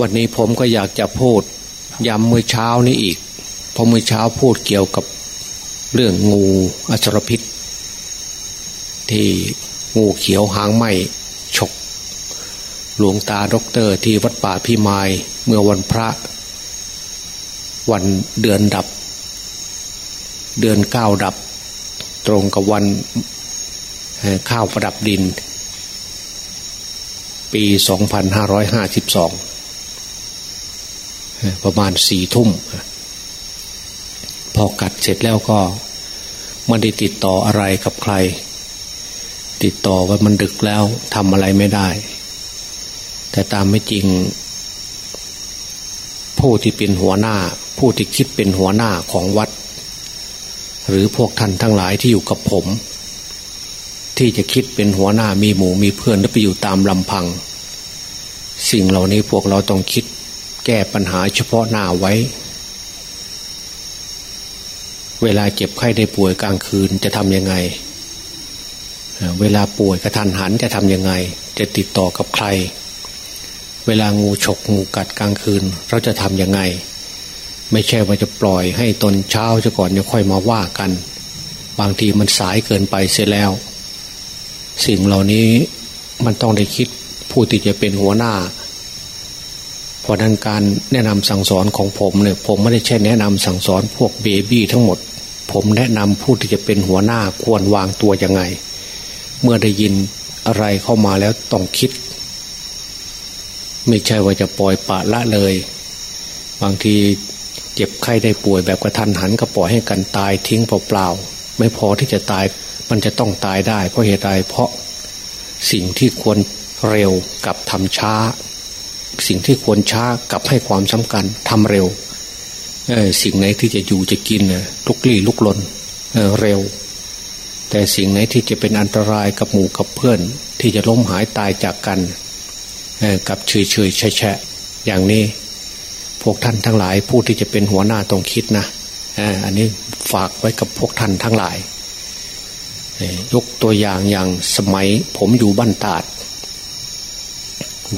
วันนี้ผมก็อยากจะพูดย้ำเมื่อเช้านี้อีก เพราะเมื่อเช้าพูดเกี่ยวกับเรื่องงูอสรพิษ ที่งูเขียวหางไหมฉกหลวงตาด็อกเตอร์ที่วัดป่าพิมายเมื่อวันพระ วันเดือนดับ เดือนเก้าดับ ตรงกับวันข้าวประดับดิน ปี 2552 ประมาณสี่ทุ่มพอกัดเสร็จแล้วก็ไม่ได้ติดต่ออะไรกับใคร ติดต่อว่ามันดึกแล้วทำอะไรไม่ได้ แต่ตามไม่จริง ผู้ที่เป็นหัวหน้า ผู้ที่คิดเป็นหัวหน้าของวัด หรือพวกท่านทั้งหลายที่อยู่กับผม ที่จะคิดเป็นหัวหน้ามีหมู่มีเพื่อนแล้วไปอยู่ตามลำพัง สิ่งเหล่านี้พวกเราต้องคิด แก้ปัญหาเฉพาะหน้าไว้ เวลาเจ็บไข้ได้ป่วยกลางคืนจะทำยังไง เวลาป่วยกระทันหันจะทำยังไง จะติดต่อกับใคร เวลางูฉกงูกัดกลางคืน เราจะทำยังไง ไม่ใช่ว่าจะปล่อยให้ตนเช้าจะก่อนจะค่อยมาว่ากัน บางทีมันสายเกินไปเสียแล้ว สิ่งเหล่านี้มันต้องได้คิดผู้ที่จะเป็นหัวหน้า เพราะนั้นการแนะนำสั่งสอนของผมเนี่ยผมไม่ได้ใช่แนะนำสั่งสอนพวกเบบี้ทั้งหมด ผมแนะนำผู้ที่จะเป็นหัวหน้าควรวางตัวยังไง เมื่อได้ยินอะไรเข้ามาแล้วต้องคิด ไม่ใช่ว่าจะปล่อยปะละเลย บางทีเจ็บไข้ได้ป่วยแบบกระทันหันก็ปล่อยให้กันตายทิ้งเปล่าๆไม่พอที่จะตายมันจะต้องตายได้ เพราะเหตุใดเพราะสิ่งที่ควรเร็วกับทำช้า สิ่งที่ควรช้ากับให้ความสำคัญทำเร็วสิ่งไหนที่จะอยู่จะกินลุกลี้ลุกลนเเร็ว แต่สิ่งไหนที่จะเป็นอันตรายกับหมู่กับเพื่อน ที่จะล้มหายตายจากกันกับเฉยเฉยแฉะอย่างนี้ พวกท่านทั้งหลายผู้ที่จะเป็นหัวหน้าต้องคิดนะอันนี้ฝากไว้กับพวกท่านทั้งหลาย ยกตัวอย่างอย่างสมัยผมอยู่บ้านตาด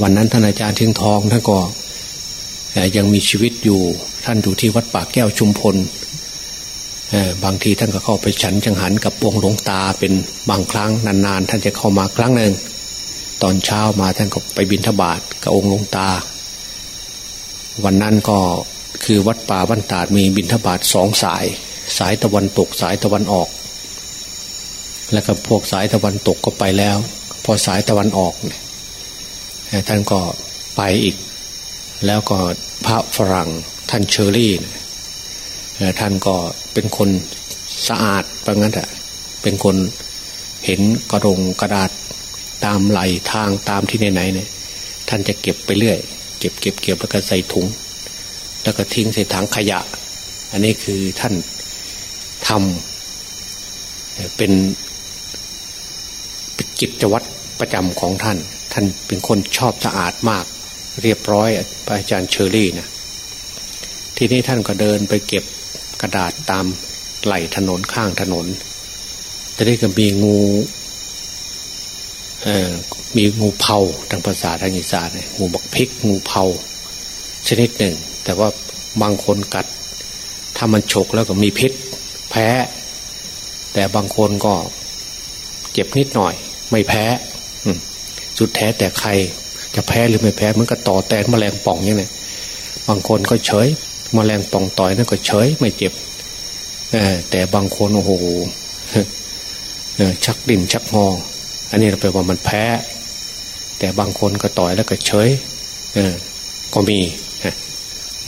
วันนั้นท่านอาจารย์เทียงทองท่านก็ยังมีชีวิตอยู่ท่านอยู่ที่วัดป่าแก้วชุมพลบางทีท่านก็เข้าไปฉันจังหันกับองค์หลวงตาเป็นบางครั้งนานๆ ท่านจะเข้ามาครั้งหนึ่งตอนเช้ามาท่านก็ไปบิณฑบาตกับองค์หลวงตา วันนั้นก็คือวัดป่าบ้านตาดมีบิณฑบาตสองสาย สายตะวันตกสายตะวันออก แล้วก็พวกสายตะวันตกก็ไปแล้ว พอสายตะวันออกเนี่ย ท่านก็ไปอีก แล้วก็พระฝรั่งท่านเชอรี่ท่านก็เป็นคนสะอาดเพระงั้นอะเป็นคนเห็นกระดงกระดาษตามไหลทางตามที่ไหนๆเนี่ย ท่านจะเก็บไปเรื่อย เก็บเก็บเก็บแล้วก็ใส่ถุง แล้วก็ทิ้งใส่ถังขยะ อันนี้คือท่านทำเป็นเป็นกิจวัตรประจำของท่าน ท่านเป็นคนชอบสะอาดมาก เรียบร้อยอาจารย์เชอรี่นะทีนี้ท่านก็เดินไปเก็บกระดาษตามไหลถนนข้างถนนแต่ได้ก็มีงูเออมีงูเผาทางภาษาทางอีสานงูบักพริกงูเผาชนิดหนึ่ง แต่ว่าบางคนกัด ถ้ามันฉกแล้วก็มีพิษ แพ้ แต่บางคนก็เจ็บนิดหน่อย ไม่แพ้ สุดแท้แต่ใคร จะแพ้หรือไม่แพ้มันก็ต่อแตนแมลงป่องอย่างนี้บางคนก็เฉยมแมลงป่องต่อยนั่นก็เฉยไม่เจ็บแต่บางคนโอ้โหชักดินชักงออันนี้เราแปลว่ามันแพ้ แต่บางคนก็ต่อยแล้วก็เฉยก็มี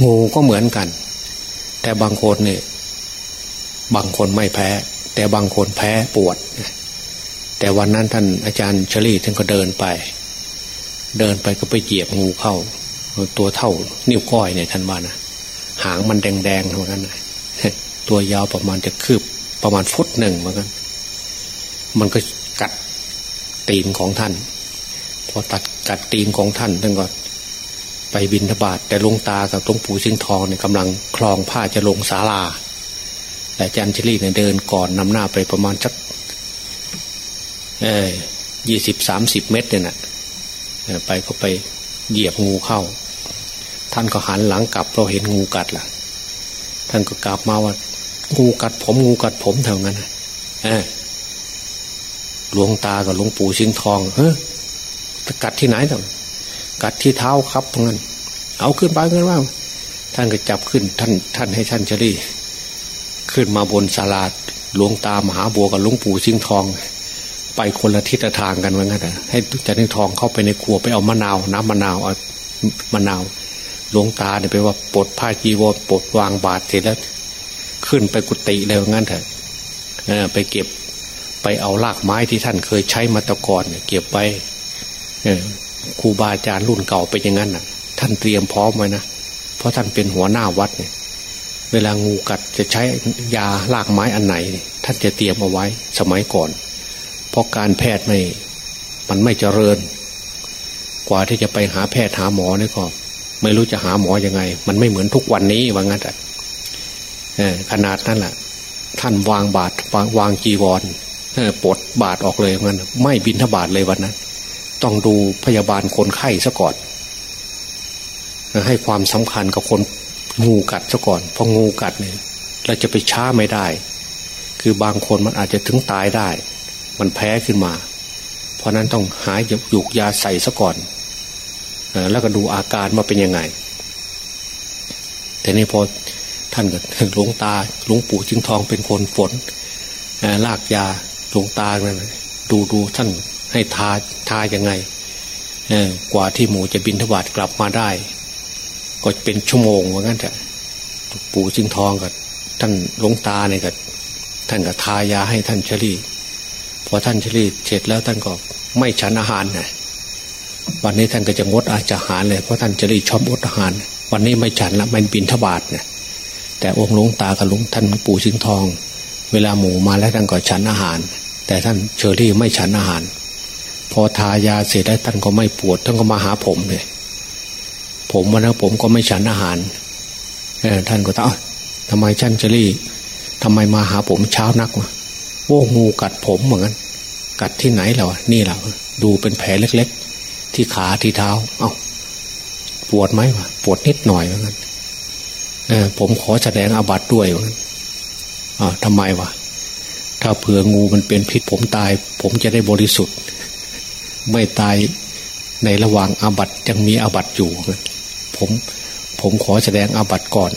งูก็เหมือนกัน แต่บางคนเนี่ยบางคนไม่แพ้ แต่บางคนแพ้ปวด แต่วันนั้นท่านอาจารย์เชลี่ท่านก็เดินไป เดินไปก็ไปเหยียบงูเข้า ตัวเท่านิ้วก้อยเนี่ยท่านว่านะหางมันแดงๆเหมือนกันตัวยาวประมาณจะคืบประมาณฟุตหนึ่งเหมือนกัน มันก็กัดตีนของท่าน พอตัดกัดตีนของท่านท่านก็ไปบินทบาทแต่ลงตากับหลวงปู่สิงทองเนี่ยกำลังคลองผ้าจะลงศาลาแต่จันชลีเนี่ยเดินก่อนนำหน้าไปประมาณสัก ยี่สิบสามสิบเมตรเนี่ยนะไปก็ไปเหยียบงูเข้า ท่านก็หันหลังกลับเราเห็นงูกัดล่ะ ท่านก็กลับมาว่า งูกัดผมงูกัดผมเท่านั้นหลวงตากับหลวงปู่ชิงทองเฮ้กัดที่ไหนต่างกัดที่เท้าครับตรงนั้น เอาขึ้นไปขึ้นว่าท่านก็จับขึ้น ท่าน ท่านให้ท่านเฉลี่ขึ้นมาบนศาลาหลวงตามหาบัวกับหลวงปู่ชิงทอง ไปคนละทิศทางกันว่างั้นนะให้จันทองเข้าไปในครัวไปเอามะนาว น้ำมะนาวเอามะนาวหลวงตาเนี่ยไปว่าปลดผ้าจีวรปลดวางบาตรเสร็จแล้ว ขึ้นไปกุฏิเลยว่างั้นเถอะไปเก็บไปเอารากไม้ที่ท่านเคยใช้มาตะกอนเนี่ยเก็บไว้ครูบาอาจารย์รุ่นเก่าเป็นอย่างนั้นน่ะ ท่านเตรียมพร้อมไว้นะเพราะท่านเป็นหัวหน้าวัดเนี่ย เวลางูกัดจะใช้ยาลากไม้อันไหน ท่านจะเตรียมเอาไว้สมัยก่อน เพราะการแพทย์ไม่ มันไม่เจริญ กว่าที่จะไปหาแพทย์หาหมอเนี่ยก็ไม่รู้จะหาหมออยังไง มันไม่เหมือนทุกวันนี้ว่างั้นแต่ขนาดนั้นแหละท่านวางบาทวางวางจีวรปลดบาทออกเลยงั้นไม่บินทบาทเลยวันนั้น ต้องดูพยาบาลคนไข้ซะก่อน ให้ความสำคัญกับคนงูกัดซะก่อนเพราะงูกัดเนี่ยเราจะไปช้าไม่ได้ คือบางคนมันอาจจะถึงตายได้ มันแพ้ขึ้นมา เพราะนั้นต้องหายหยุกยาใส่ซะก่อนแล้วก็ดูอาการว่าเป็นยังไง แต่นี่พอท่านกับหลวงตาหลวงปู่จึงทองเป็นคนฝนลากยาหลวงตานั่นดูดูท่านให้ทาทายังไงกว่าที่หมูจะบินทบาทกลับมาได้ ก็เป็นชั่วโมงว่างั้นเถอะปู่จึงทองกับท่านหลวงตาเนี่ยกับท่านกับทายาให้ท่านเฉลี่ พอท่านเฉลี่เสร็จแล้วท่านก็ไม่ฉันอาหารนะวันนี้ท่านก็จะงดอาหารเลยเพราะท่านจะรีชอบงดอาหาร วันนี้ไม่ฉันละมันบินทบาทเนี่ยแต่องค์หลวงตากับหลวงท่านปู่ชิงทอง เวลาหมูมาแล้วท่านก็ฉันอาหาร แต่ท่านเชอรี่ไม่ฉันอาหาร พอทายาเสร็จแล้วท่านก็ไม่ปวดท่านก็มาหาผมเลยผมวันนั้นผมก็ไม่ฉันอาหารเออท่านก็ตอ้าทำไมท่านเชอรี่ทำไมมาหาผมเช้านักวะ โอ้งูกัดผมเหมือนกันกัดที่ไหนแล้วนี่แหละดูเป็นแผลเล็ก ๆ ที่ขาที่เท้า เอา้าปวดไหมวะปวดนิดหน่อยเหมือนกันเออผมขอแสดงอาบัตด้วยเหมือนกันอ่าทำไมวะถ้าเผื่องูมันเป็นพิษผมตาย ผมจะได้บริสุทธิ์ ไม่ตายในระหว่างอาบัตยังมีอาบัตอยู่ ผม ผมขอแสดงอาบัตก่อน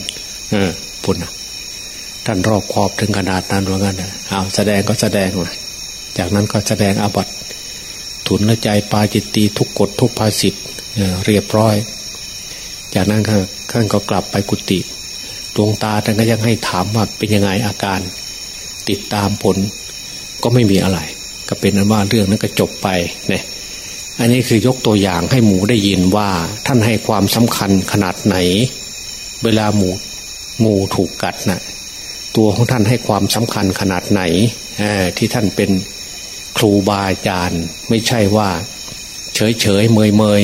เออปุ่นนะ ท่านรอบคอบถึงขนาดนั้นว่างั้นนะเอาแสดงก็แสดงมาจากนั้นก็แสดงอาบัตทุนละใจปาจิตตีทุกกฎทุกภาสิทธ์เรียบร้อย จากนั้นท่านก็กลับไปกุฏิดวงตาท่านก็ยังให้ถามว่าเป็นยังไงอาการ ติดตามผลก็ไม่มีอะไร ก็เป็นนั้นว่าเรื่องนั้นก็จบไปเนี่ยอันนี้คือยกตัวอย่างให้หมูได้ยินว่าท่านให้ความสำคัญขนาดไหน เวลาหมูงูถูกกัดนะ่ะ ตัวของท่านให้ความสำคัญขนาดไหนที่ท่านเป็นครูบาอาจารย์ไม่ใช่ว่า เฉยเฉยเมยเมย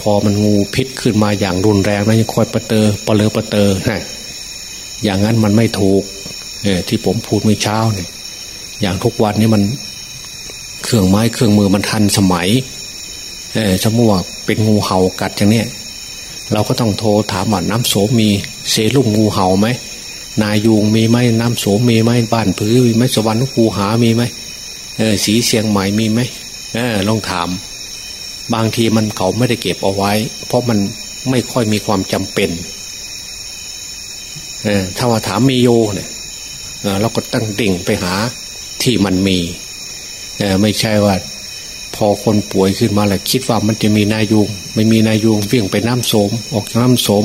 พอมันงูพิษขึ้นมาอย่างรุนแรงแล้วยังคอยประเตอปะเลอประเตอนะอย่างนั้นมันไม่ถูกที่ผมพูดเมื่อเช้าเนี่ย อย่างทุกวันนี้มันเครื่องไม้เครื่องมือมันทันสมัยสมมติว่าเป็นงูเห่ากัดอย่างเนี้ยเราก็ต้องโทรถามว่าน้ำโสมีเซรุ่มงูเห่าไหม นายูงมีไหมน้ำโสมมีไหมบ้านพื้นมีไหมสวรรค์กูหามีไหมเออสีเสียงใหม่มีไหมเออลองถาม บางทีมันเขาไม่ได้เก็บเอาไว้ เพราะมันไม่ค่อยมีความจำเป็นเออถ้าว่าถามมีโยเนี่ยเออเราก็ตั้งดิ่งไปหาที่มันมีเออไม่ใช่ว่า พอคนป่วยขึ้นมาแหล้วคิดว่ามันจะมีนายุง ไม่มีนายุงวิ่งไปน้ำโสม ออกน้ำโสม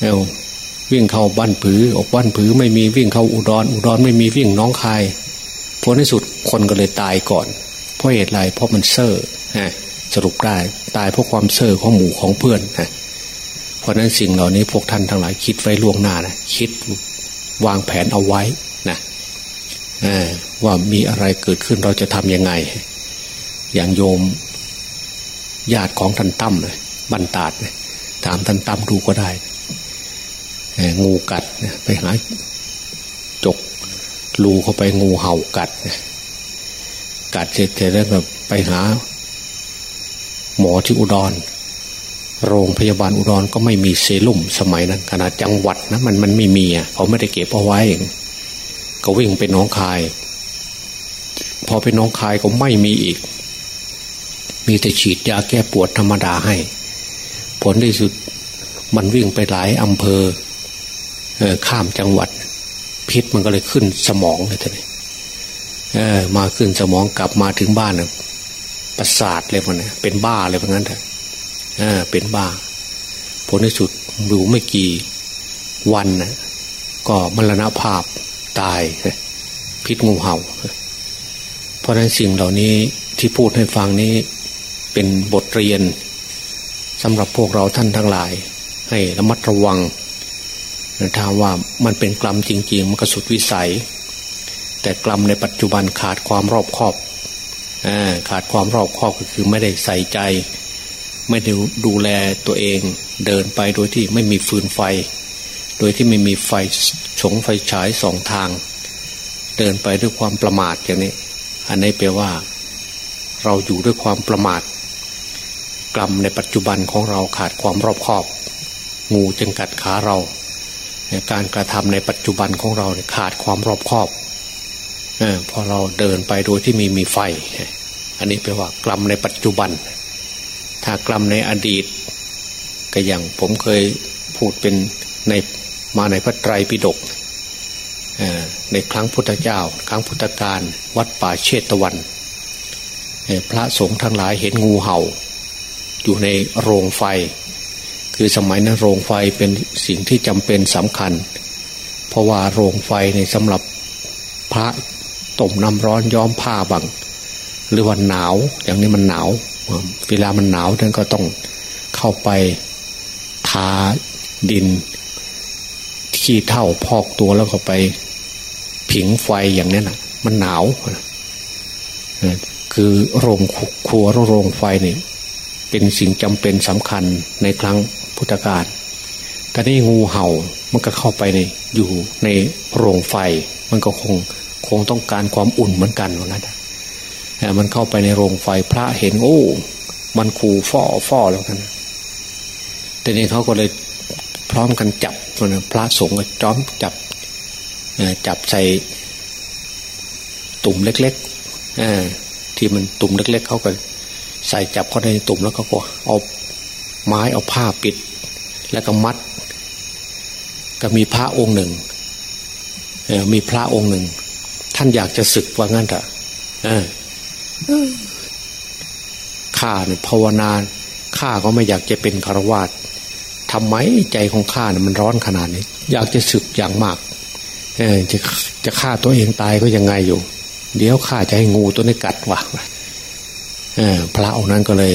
เออ วิ่งเข้าบ้านผือ ออกบ้านผือไม่มีวิ่งเข้าอุดรอุดรไม่มีวิ่งน้องคายผลในสุดคนก็เลยตายก่อน เพราะเหตุไรเพราะมันเซ่อสรุปได้ตายเพราะความเซ่อของหมู่ของเพื่อนนะเพราะนั้นสิ่งเหล่านี้พวกท่านทั้งหลายคิดไว้ล่วงหน้านะคิดวางแผนเอาไว้นะว่ามีอะไรเกิดขึ้นเราจะทำยังไง อย่างโยมญาติของท่านตั้มเลยบรรดาดถามท่านตั้มดูก็ได้ งูกัดไปหาจกรูเข้าไปงูเห่ากัดกัดเสร็จแล้วก็ไปหา หมอที่อุดร โรงพยาบาลอุดรก็ไม่มีเซรุ่มสมัยนั้นขนาดจังหวัดนะมันมันไม่มีอะเขาไม่ได้เก็บเอาไว้ ก็วิ่งไปน้องคาย พอไปน้องคายก็ไม่มีอีก มีแต่ฉีดยาแก้ปวดธรรมดาให้ ผลที่สุดมันวิ่งไปหลายอำเภอ ข้ามจังหวัด พิษมันก็เลยขึ้นสมองเลยท่านมาขึ้นสมองกลับมาถึงบ้านนะประสาทเลยมันเป็นบ้าเลยเพราะงั้นเถอะเป็นบ้า ผลที่สุดอยู่ไม่กี่วันนะก็มรณภาพตาย พิษงูเห่า เพราะนั้นสิ่งเหล่านี้ที่พูดให้ฟังนี้เป็นบทเรียนสำหรับพวกเราท่านทั้งหลาย ให้ระมัดระวัง ถ้าว่ามันเป็นกรรมจริง ๆ มันก็สุดวิสัย แต่กรรมในปัจจุบันขาดความรอบคอบขาดความรอบคอบก็คือไม่ได้ใส่ใจ ไม่ได้ดูแลตัวเอง เดินไปโดยที่ไม่มีฟืนไฟ โดยที่ไม่มีไฟฉงไฟฉายสองทาง เดินไปด้วยความประมาทอย่างนี้ อันนี้แปลว่า เราอยู่ด้วยความประมาท กรรมในปัจจุบันของเราขาดความรอบคอบ งูจึงกัดขาเรา การกระทำในปัจจุบันของเราขาดความรอบคอบพอเราเดินไปโดยที่มีมีไฟ อันนี้แปลว่ากรรมในปัจจุบัน ถ้ากรรมในอดีต ก็อย่างผมเคยพูดเป็นในมาในพระไตรปิฎกในครั้งพุทธเจ้า ครั้งพุทธกาลวัดป่าเชตวัน พระสงฆ์ทั้งหลายเห็นงูเห่า อยู่ในโรงไฟ คือสมัยนั้นโรงไฟเป็นสิ่งที่จำเป็นสำคัญ เพราะว่าโรงไฟในสำหรับพระต้มน้ำร้อนย้อมผ้าบัง หรือว่าหนาวอย่างนี้มันหนาวเวลามันหนาวท่านก็ต้องเข้าไปทาดินขี้เท่าพอกตัวแล้วก็ไปผิงไฟอย่างนี้นะมันหนาวคือโรงครัวโรงไฟนี่เป็นสิ่งจำเป็นสำคัญในครั้ง พุทธกาลแต่นี่งูเห่ามันก็เข้าไปในอยู่ในโรงไฟ มันก็คงคงต้องการความอุ่นเหมือนกันว่างั้นมันเข้าไปในโรงไฟพระเห็นโอ้ มันขู่ฟ่อฟ่อแล้วกันแต่นี้เขาก็เลยพร้อมกันจับพระสงฆ์จ้อมจับจับใส่ตุ่มเล็กๆที่มันตุ่มเล็ก ๆ เขาก็ใส่จับเข้าในตุ่มแล้วก็เอาไม้เอาผ้าปิด แล้วก็มัด ก็มีพระองค์หนึ่งมีพระองค์หนึ่ง ท่านอยากจะศึกว่างั้นเถอะข้าเนี่ยภาวนาข้าก็ไม่อยากจะเป็นคารวาสทำไมใจของข้าเนี่ยมันร้อนขนาดนี้ อยากจะศึกอย่างมากเอจะจะฆ่าตัวเองตายก็ยังไงอยู่ เดี๋ยวข้าจะให้งูตัวนี้กัดว่ะพระองค์นั้นก็เลย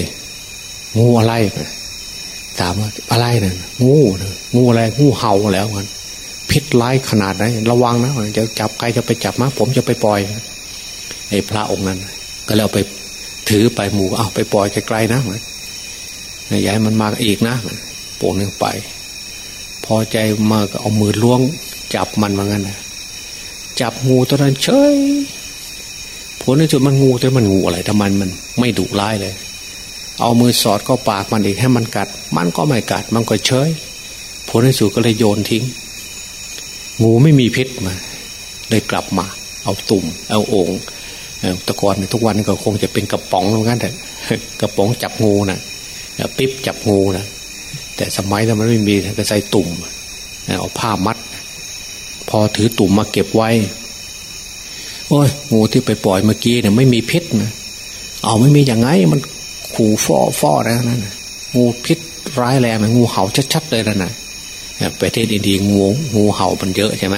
งูอะไร ถามว่าอะไรเนี่ยงูงูอะไรงูเห่าแล้วมันพิษร้ายขนาดไหนระวังนะจะจับใครจะไปจับมาผมจะไปปล่อยไอ้พระองค์นั้น ก็แล้วไปถือไปหมูเอาไปปล่อยไกลๆนะอย่าให้มันมาอีกนะโป่งนึงไป พอใจมาก็เอามือล้วง จับมันมางั้นนะจับงูตัวนั้นเฉยผลในจุดมันงูแต่มันงูอะไรทำไมมันไม่ดุร้ายเลย เอามือสอดก็ปากมันอีกให้มันกัด มันก็ไม่กัด มันก็เฉยผลในสุดก็เลยโยนทิ้ง งูไม่มีพิษมาเลยกลับมา เอาตุ่ม เอาโอ่งตะกอนทุกวันก็คงจะเป็นกระป๋องเหมือนกันแต่กระป๋องจับงูนะ่ะปิ๊บจับงูนะแต่สมัยนั้นมันไม่มีก็ใส่ตุ่มเอาผ้ามัด พอถือตุ่มมาเก็บไว้ โอ้ยงูที่ไปปล่อยเมื่อกี้เนี่ยไม่มีพิษนะเอาไม่มีอย่างไงมัน ขู่ฟอฟอแล้วนั่นงูพิษร้ายแรงนะงูเห่าชัดๆเลยนะนะประเทศอินเดียงูงูเห่ามันเยอะใช่ไหม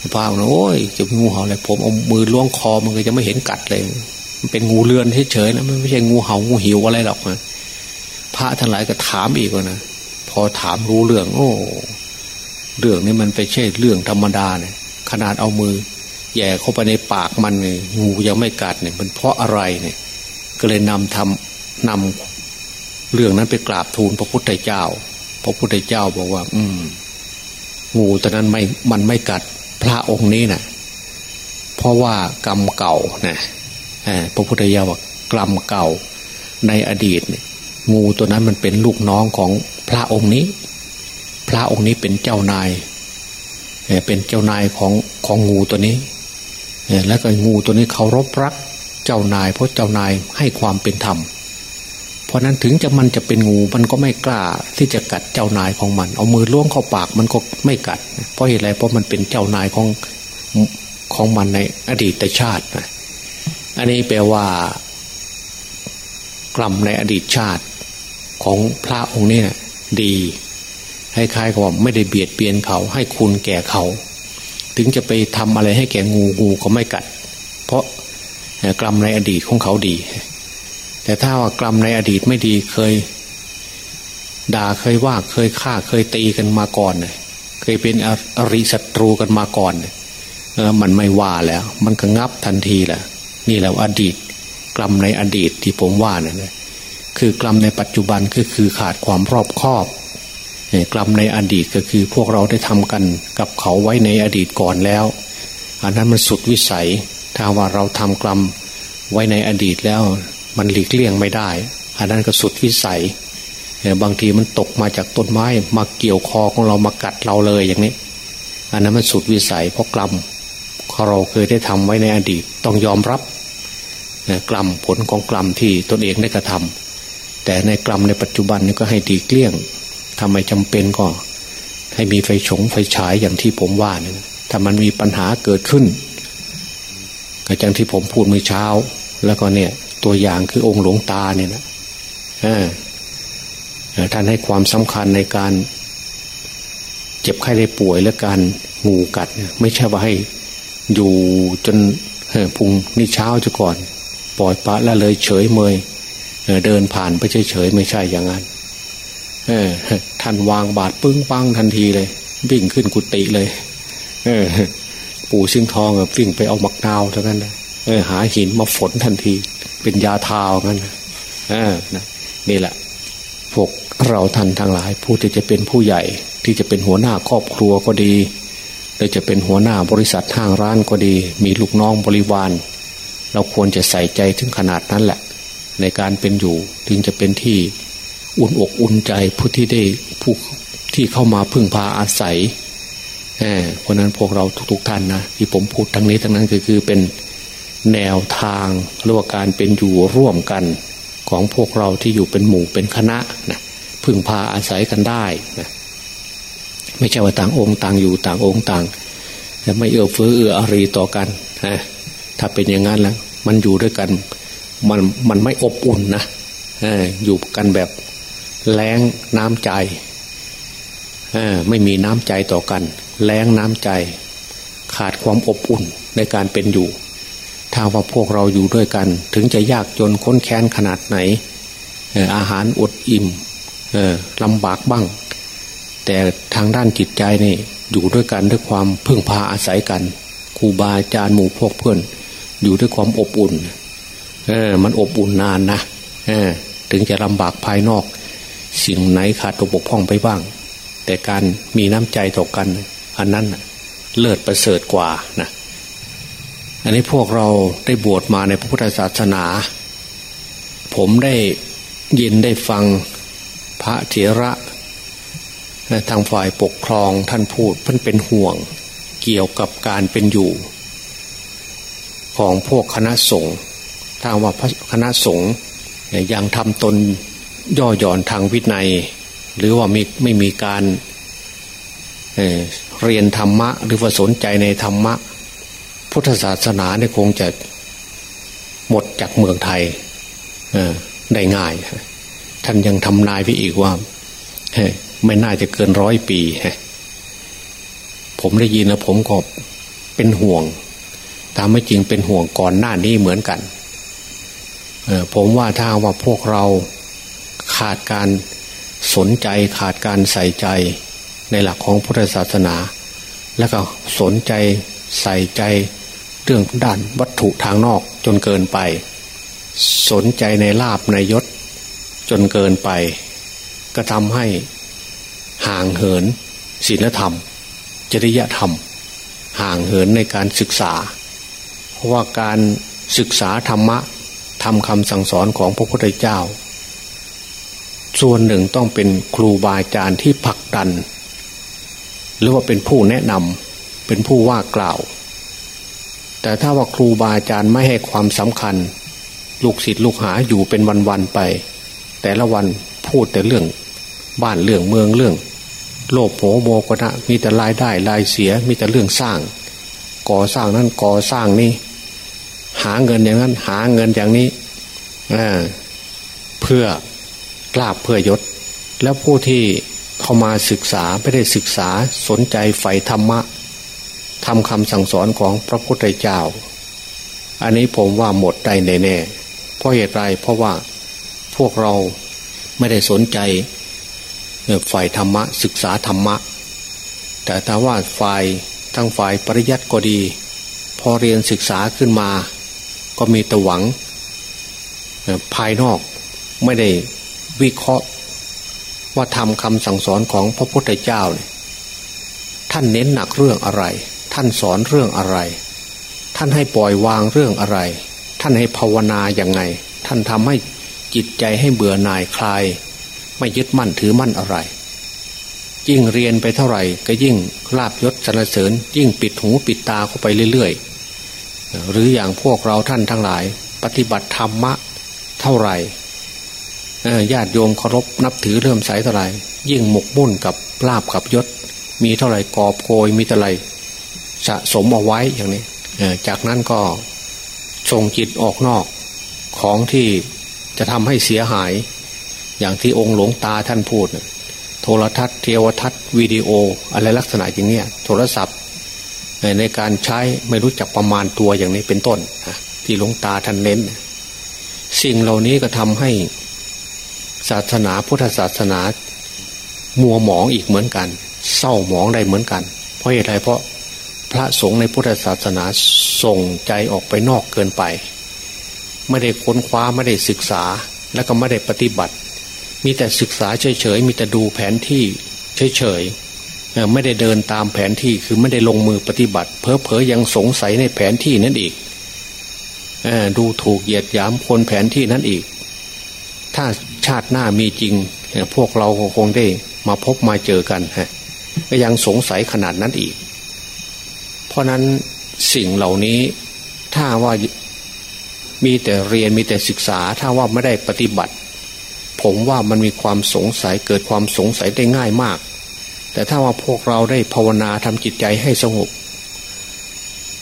พระบอกโอ้ยจะงูเห่าอะไรผมเอามือล้วงคอมันก็จะไม่เห็นกัดเลย มันเป็นงูเลือนเฉยๆนะมันไม่ใช่งูเห่างูหิวอะไรหรอกนะพระทั้งหลายก็ถามอีกว่านะพอถามรู้เรื่อง โอ้ เรื่องนี้มันไปใช่เรื่องธรรมดาเนี่ย ขนาดเอามือแย่เข้าไปในปากมันเนี่ยงูยังไม่กัดเนี่ย มันเพราะอะไรเนี่ย ก็เลยนำทำ นำเรื่องนั้นไปกราบทูลพระพุทธเจ้า พระพุทธเจ้าบอกว่า อืม งูตอนนั้นไม่มันไม่กัดพระองค์นี้นะ่ะ เพราะว่ากรรมเก่านะพระพุทธเจ้าบอกกรรมเก่า ในอดีตงูตัวนั้นมันเป็นลูกน้องของพระองค์นี้ พระองค์นี้เป็นเจ้านายเป็นเจ้านายของของงูตัวนี้แล้วก็งูตัวนี้เคารพรักเจ้านายเพราะเจ้านายให้ความเป็นธรรมเราะนั้นถึงจะมันจะเป็นงูมันก็ไม่กล้าที่จะกัดเจ้านายของมัน เอามือล้วงเข้าปากมันก็ไม่กัด เพราะเหตุไรเพราะมันเป็นเจ้านายของของมันในอดีตชาติอันนี้แปลว่ากรรมในอดีตชาติของพระองค์นี่นะดีให้คล้ายกับว่าไม่ได้เบียดเบียนเขาให้คุณแก่เขา ถึงจะไปทำอะไรให้แก่งูงูก็ไม่กัด เพราะกรรมในอดีตของเขาดี แต่ถ้าว่ากรรมในอดีตไม่ดีเคย ด่าเคยว่าเคยฆ่าเคยตีกันมาก่อนเคยเป็นอริศัตรูกันมาก่อนเออมันไม่ว่าแล้ว มันก็งับทันทีแหละนี่แหละอดีต กรรมในอดีตที่ผมว่าเนี่ยคือกรรมในปัจจุบันก็คือขาดความรอบคอบกรรมในอดีตก็คือพวกเราได้ทำกันกับเขาไว้ในอดีตก่อนแล้ว อันนั้นมันสุดวิสัย ถ้าว่าเราทำกรรมไว้ในอดีตแล้ว มันหลีกเลี่ยงไม่ได้ อันนั้นก็สุดวิสัยบางทีมันตกมาจากต้นไม้มาเกี่ยวคอของเรามากัดเราเลยอย่างนี้ อันนั้นมันสุดวิสัยเพราะกรรมเราเคยได้ทำไว้ในอดีตต้องยอมรับกรรมผลของกรรมที่ตนเองได้กระทำแต่ในกรรมในปัจจุบันนี้ก็ให้ดีเกลี้ยงทำไมจำเป็นก็ ให้มีไฟฉงไฟฉายอย่างที่ผมว่าเนี่ยถ้ามันมีปัญหาเกิดขึ้นก็อย่างที่ผมพูดเมื่อเช้า แล้วก็เนี่ย ตัวอย่างคือองค์หลวงตาเนี่ยนะท่านให้ความสำคัญในการ เจ็บไข้ได้ป่วยและการงูกัดไม่ใช่ว่าให้อยู่จนพุงนี่เช้าจะก่อน ปล่อยปะละเลยเฉยเมยเดินผ่านไปเฉยๆไม่ใช่อย่างนั้นท่านวางบาดปึ้งปังทันทีเลย วิ่งขึ้นกุฏิเลยปู่ซิงทองวิ่งไปเอามักนาวเท่านั้นเออ หาหินมาฝนทันที เป็นยาทาวงั้นเออนะนี่แหละ พวกเราท่านทั้งหลาย ผู้ที่จะเป็นผู้ใหญ่ ที่จะเป็นหัวหน้าครอบครัวก็ดีหรือจะเป็นหัวหน้าบริษัทห้างร้านก็ดี มีลูกน้องบริวาร เราควรจะใส่ใจถึงขนาดนั้นแหละ ในการเป็นอยู่ถึงจะเป็นที่อุ่นอกอุ่นใจผู้ที่ได้ผู้ที่เข้ามาพึ่งพาอาศัยเพราะนั้นพวกเราทุกๆท่านนะที่ผมพูดทั้งนี้ทั้งนั้นก็คือเป็น แนวทางหรือว่าการเป็นอยู่ร่วมกันของพวกเราที่อยู่เป็นหมู่เป็นคณะนะพึ่งพาอาศัยกันได้นะไม่ใช่ว่าต่างองค์ต่างอยู่ต่างองค์ต่างแต่ไม่เอื้อเฟื้อเอื้ออารีต่อกันนะถ้าเป็นอย่างนั้นแล้วมันอยู่ด้วยกันมันมันไม่อบอุ่นนะอยู่กันแบบแรงน้ำใจไม่มีน้ำใจต่อกัน แรงน้ำใจ ขาดความอบอุ่นในการเป็นอยู่ ถ้าว่าพวกเราอยู่ด้วยกัน ถึงจะยากจนค้นแค้นขนาดไหนอาหารอดอิ่มลำบากบ้าง แต่ทางด้านจิตใจนี่อยู่ด้วยกันด้วยความพึ่งพาอาศัยกันครูบาอาจารย์หมู่พวกเพื่อน อยู่ด้วยความอบอุ่นเออมันอบอุ่นนานนะเออถึงจะลำบากภายนอก สิ่งไหนขาดตกบกพร่องไปบ้าง แต่การมีน้ำใจต่อกัน อันนั้นเลิศประเสริฐกว่านะ อันนี้พวกเราได้บวชมาในพระพุทธศาสนา ผมได้ยินได้ฟังพระเถระทางฝ่ายปกครองท่านพูดเพิ่นเป็นห่วง เกี่ยวกับการเป็นอยู่ ของพวกคณะสงฆ์ถ้าว่าคณะสงฆ์ยังทำตนย่อหย่อนทางวินัย หรือว่าไม่ไม่มีการเเรียนธรรมะ หรือว่าสนใจในธรรมะ พุทธศาสนาเนี่ยคงจะหมดจากเมืองไทยได้ง่าย ท่านยังทำนายไปอีกว่าไม่น่าจะเกินร้อยปี ผมได้ยินแล้วผมก็เป็นห่วง ตามไม่จริงเป็นห่วงก่อนหน้านี้เหมือนกัน ผมว่าถ้าว่าพวกเราขาดการสนใจขาดการใส่ใจในหลักของพุทธศาสนา แล้วก็สนใจใส่ใจ เรื่องด้านวัตถุทางนอกจนเกินไป สนใจในลาบในยศ จนเกินไป ก็ทำให้ห่างเหินศีลธรรม จริยธรรม ห่างเหินในการศึกษา เพราะว่าการศึกษาธรรมะทำคำสั่งสอนของพระพุทธเจ้า ส่วนหนึ่งต้องเป็นครูบาอาจารย์ที่ผลักดัน หรือว่าเป็นผู้แนะนำเป็นผู้ว่ากล่าว แต่ถ้าว่าครูบาอาจารย์ไม่ให้ความสำคัญ ลูกศิษย์ลูกหาอยู่เป็นวันๆไป แต่ละวันพูดแต่เรื่อง บ้านเรื่องเมืองเรื่อง โลภโหโมกนะมีแต่รายได้รายเสียมีแต่เรื่องสร้าง ก่อสร้างนั้นก่อสร้างนี่หาเงินอย่างนั้น หาเงินอย่างนี้เพื่อลาบเพื่อยศ แล้วผู้ที่เข้ามาศึกษาไม่ได้ศึกษาสนใจใฝ่ธรรมะ ทำคำสั่งสอนของพระพุทธเจ้า อันนี้ผมว่าหมดได้แน่ๆเพราะเหตุไรเพราะว่าพวกเราไม่ได้สนใจฝ่ายธรรมะศึกษาธรรมะ แต่ถ้าว่าฝ่ายทั้งฝ่ายปริยัติก็ดี พอเรียนศึกษาขึ้นมา ก็มีแต่หวัง ภายนอกไม่ได้วิเคราะห์ ว่าทำคำสั่งสอนของพระพุทธเจ้าเนี่ยท่านเน้นหนักเรื่องอะไร ท่านสอนเรื่องอะไร ท่านให้ปล่อยวางเรื่องอะไร ท่านให้ภาวนาอย่างไง ท่านทำให้จิตใจให้เบื่อหน่ายคลาย ไม่ยึดมั่นถือมั่นอะไร ยิ่งเรียนไปเท่าไหร่ ก็ยิ่งลาบยศสรรเสริญ ยิ่งปิดหูปิดตาเข้าไปเรื่อยๆ หรืออย่างพวกเราท่านทั้งหลาย ปฏิบัติธรรมะเท่าไหร่ญาติโยมเคารพนับถือเริ่มใสเท่าไหร่ยิ่งหมกมุ่นกับลาบกับยศ มีเท่าไหร่กอบโกยมีเท่าไหร่ สะสมเอาไว้อย่างนี้จากนั้นก็ส่งจิตออกนอกของที่จะทำให้เสียหาย อย่างที่องค์หลวงตาท่านพูด โทรทัศน์เทวทัศน์วิดีโอ อะไรลักษณะอย่างนี้โทรศัพท์ในการใช้ไม่รู้จักประมาณตัวอย่างนี้เป็นต้น ที่หลวงตาท่านเน้น สิ่งเหล่านี้ก็ทำให้ศาสนาพุทธศาสนา มัวหมองอีกเหมือนกัน เศร้าหมองได้เหมือนกัน เพราะเหตุไรเพราะ พระสงฆ์ในพุทธศาสนาส่งใจออกไปนอกเกินไป ไม่ได้ค้นคว้าไม่ได้ศึกษาแล้วก็ไม่ได้ปฏิบัติ มีแต่ศึกษาเฉยๆมีแต่ดูแผนที่เฉยๆไม่ได้เดินตามแผนที่คือไม่ได้ลงมือปฏิบัติ เพอเพอยังสงสัยในแผนที่นั้นอีกดูถูกเหยียดหยามคนแผนที่นั้นอีก ถ้าชาติหน้ามีจริง พวกเราคงได้มาพบมาเจอกันฮะก็ยังสงสัยขนาดนั้นอีก เพราะนั้นสิ่งเหล่านี้ถ้าว่ามีแต่เรียนมีแต่ศึกษา ถ้าว่าไม่ได้ปฏิบัติ ผมว่ามันมีความสงสัยเกิดความสงสัยได้ง่ายมาก แต่ถ้าว่าพวกเราได้ภาวนาทำจิตใจให้สงบ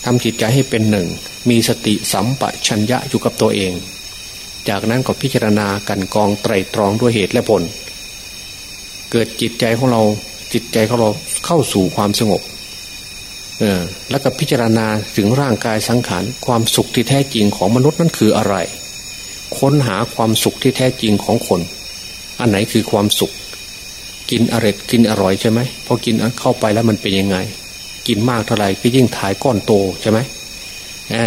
ทำจิตใจให้เป็นหนึ่ง มีสติสัมปชัญญะอยู่กับตัวเอง จากนั้นก็พิจารณากันกองไตรตรองด้วยเหตุและผล เกิดจิตใจของเราจิตใจของเราเข้าสู่ความสงบ แล้วก็พิจารณาถึงร่างกายสังขารความสุขที่แท้จริงของมนุษย์นั้นคืออะไร ค้นหาความสุขที่แท้จริงของคน อันไหนคือความสุข กินอร่อยกินอร่อยใช่ไหมพอกินเข้าไปแล้วมันเป็นยังไง กินมากเท่าไหร่ก็ยิ่งถ่ายก้อนโตใช่ไหมอ่า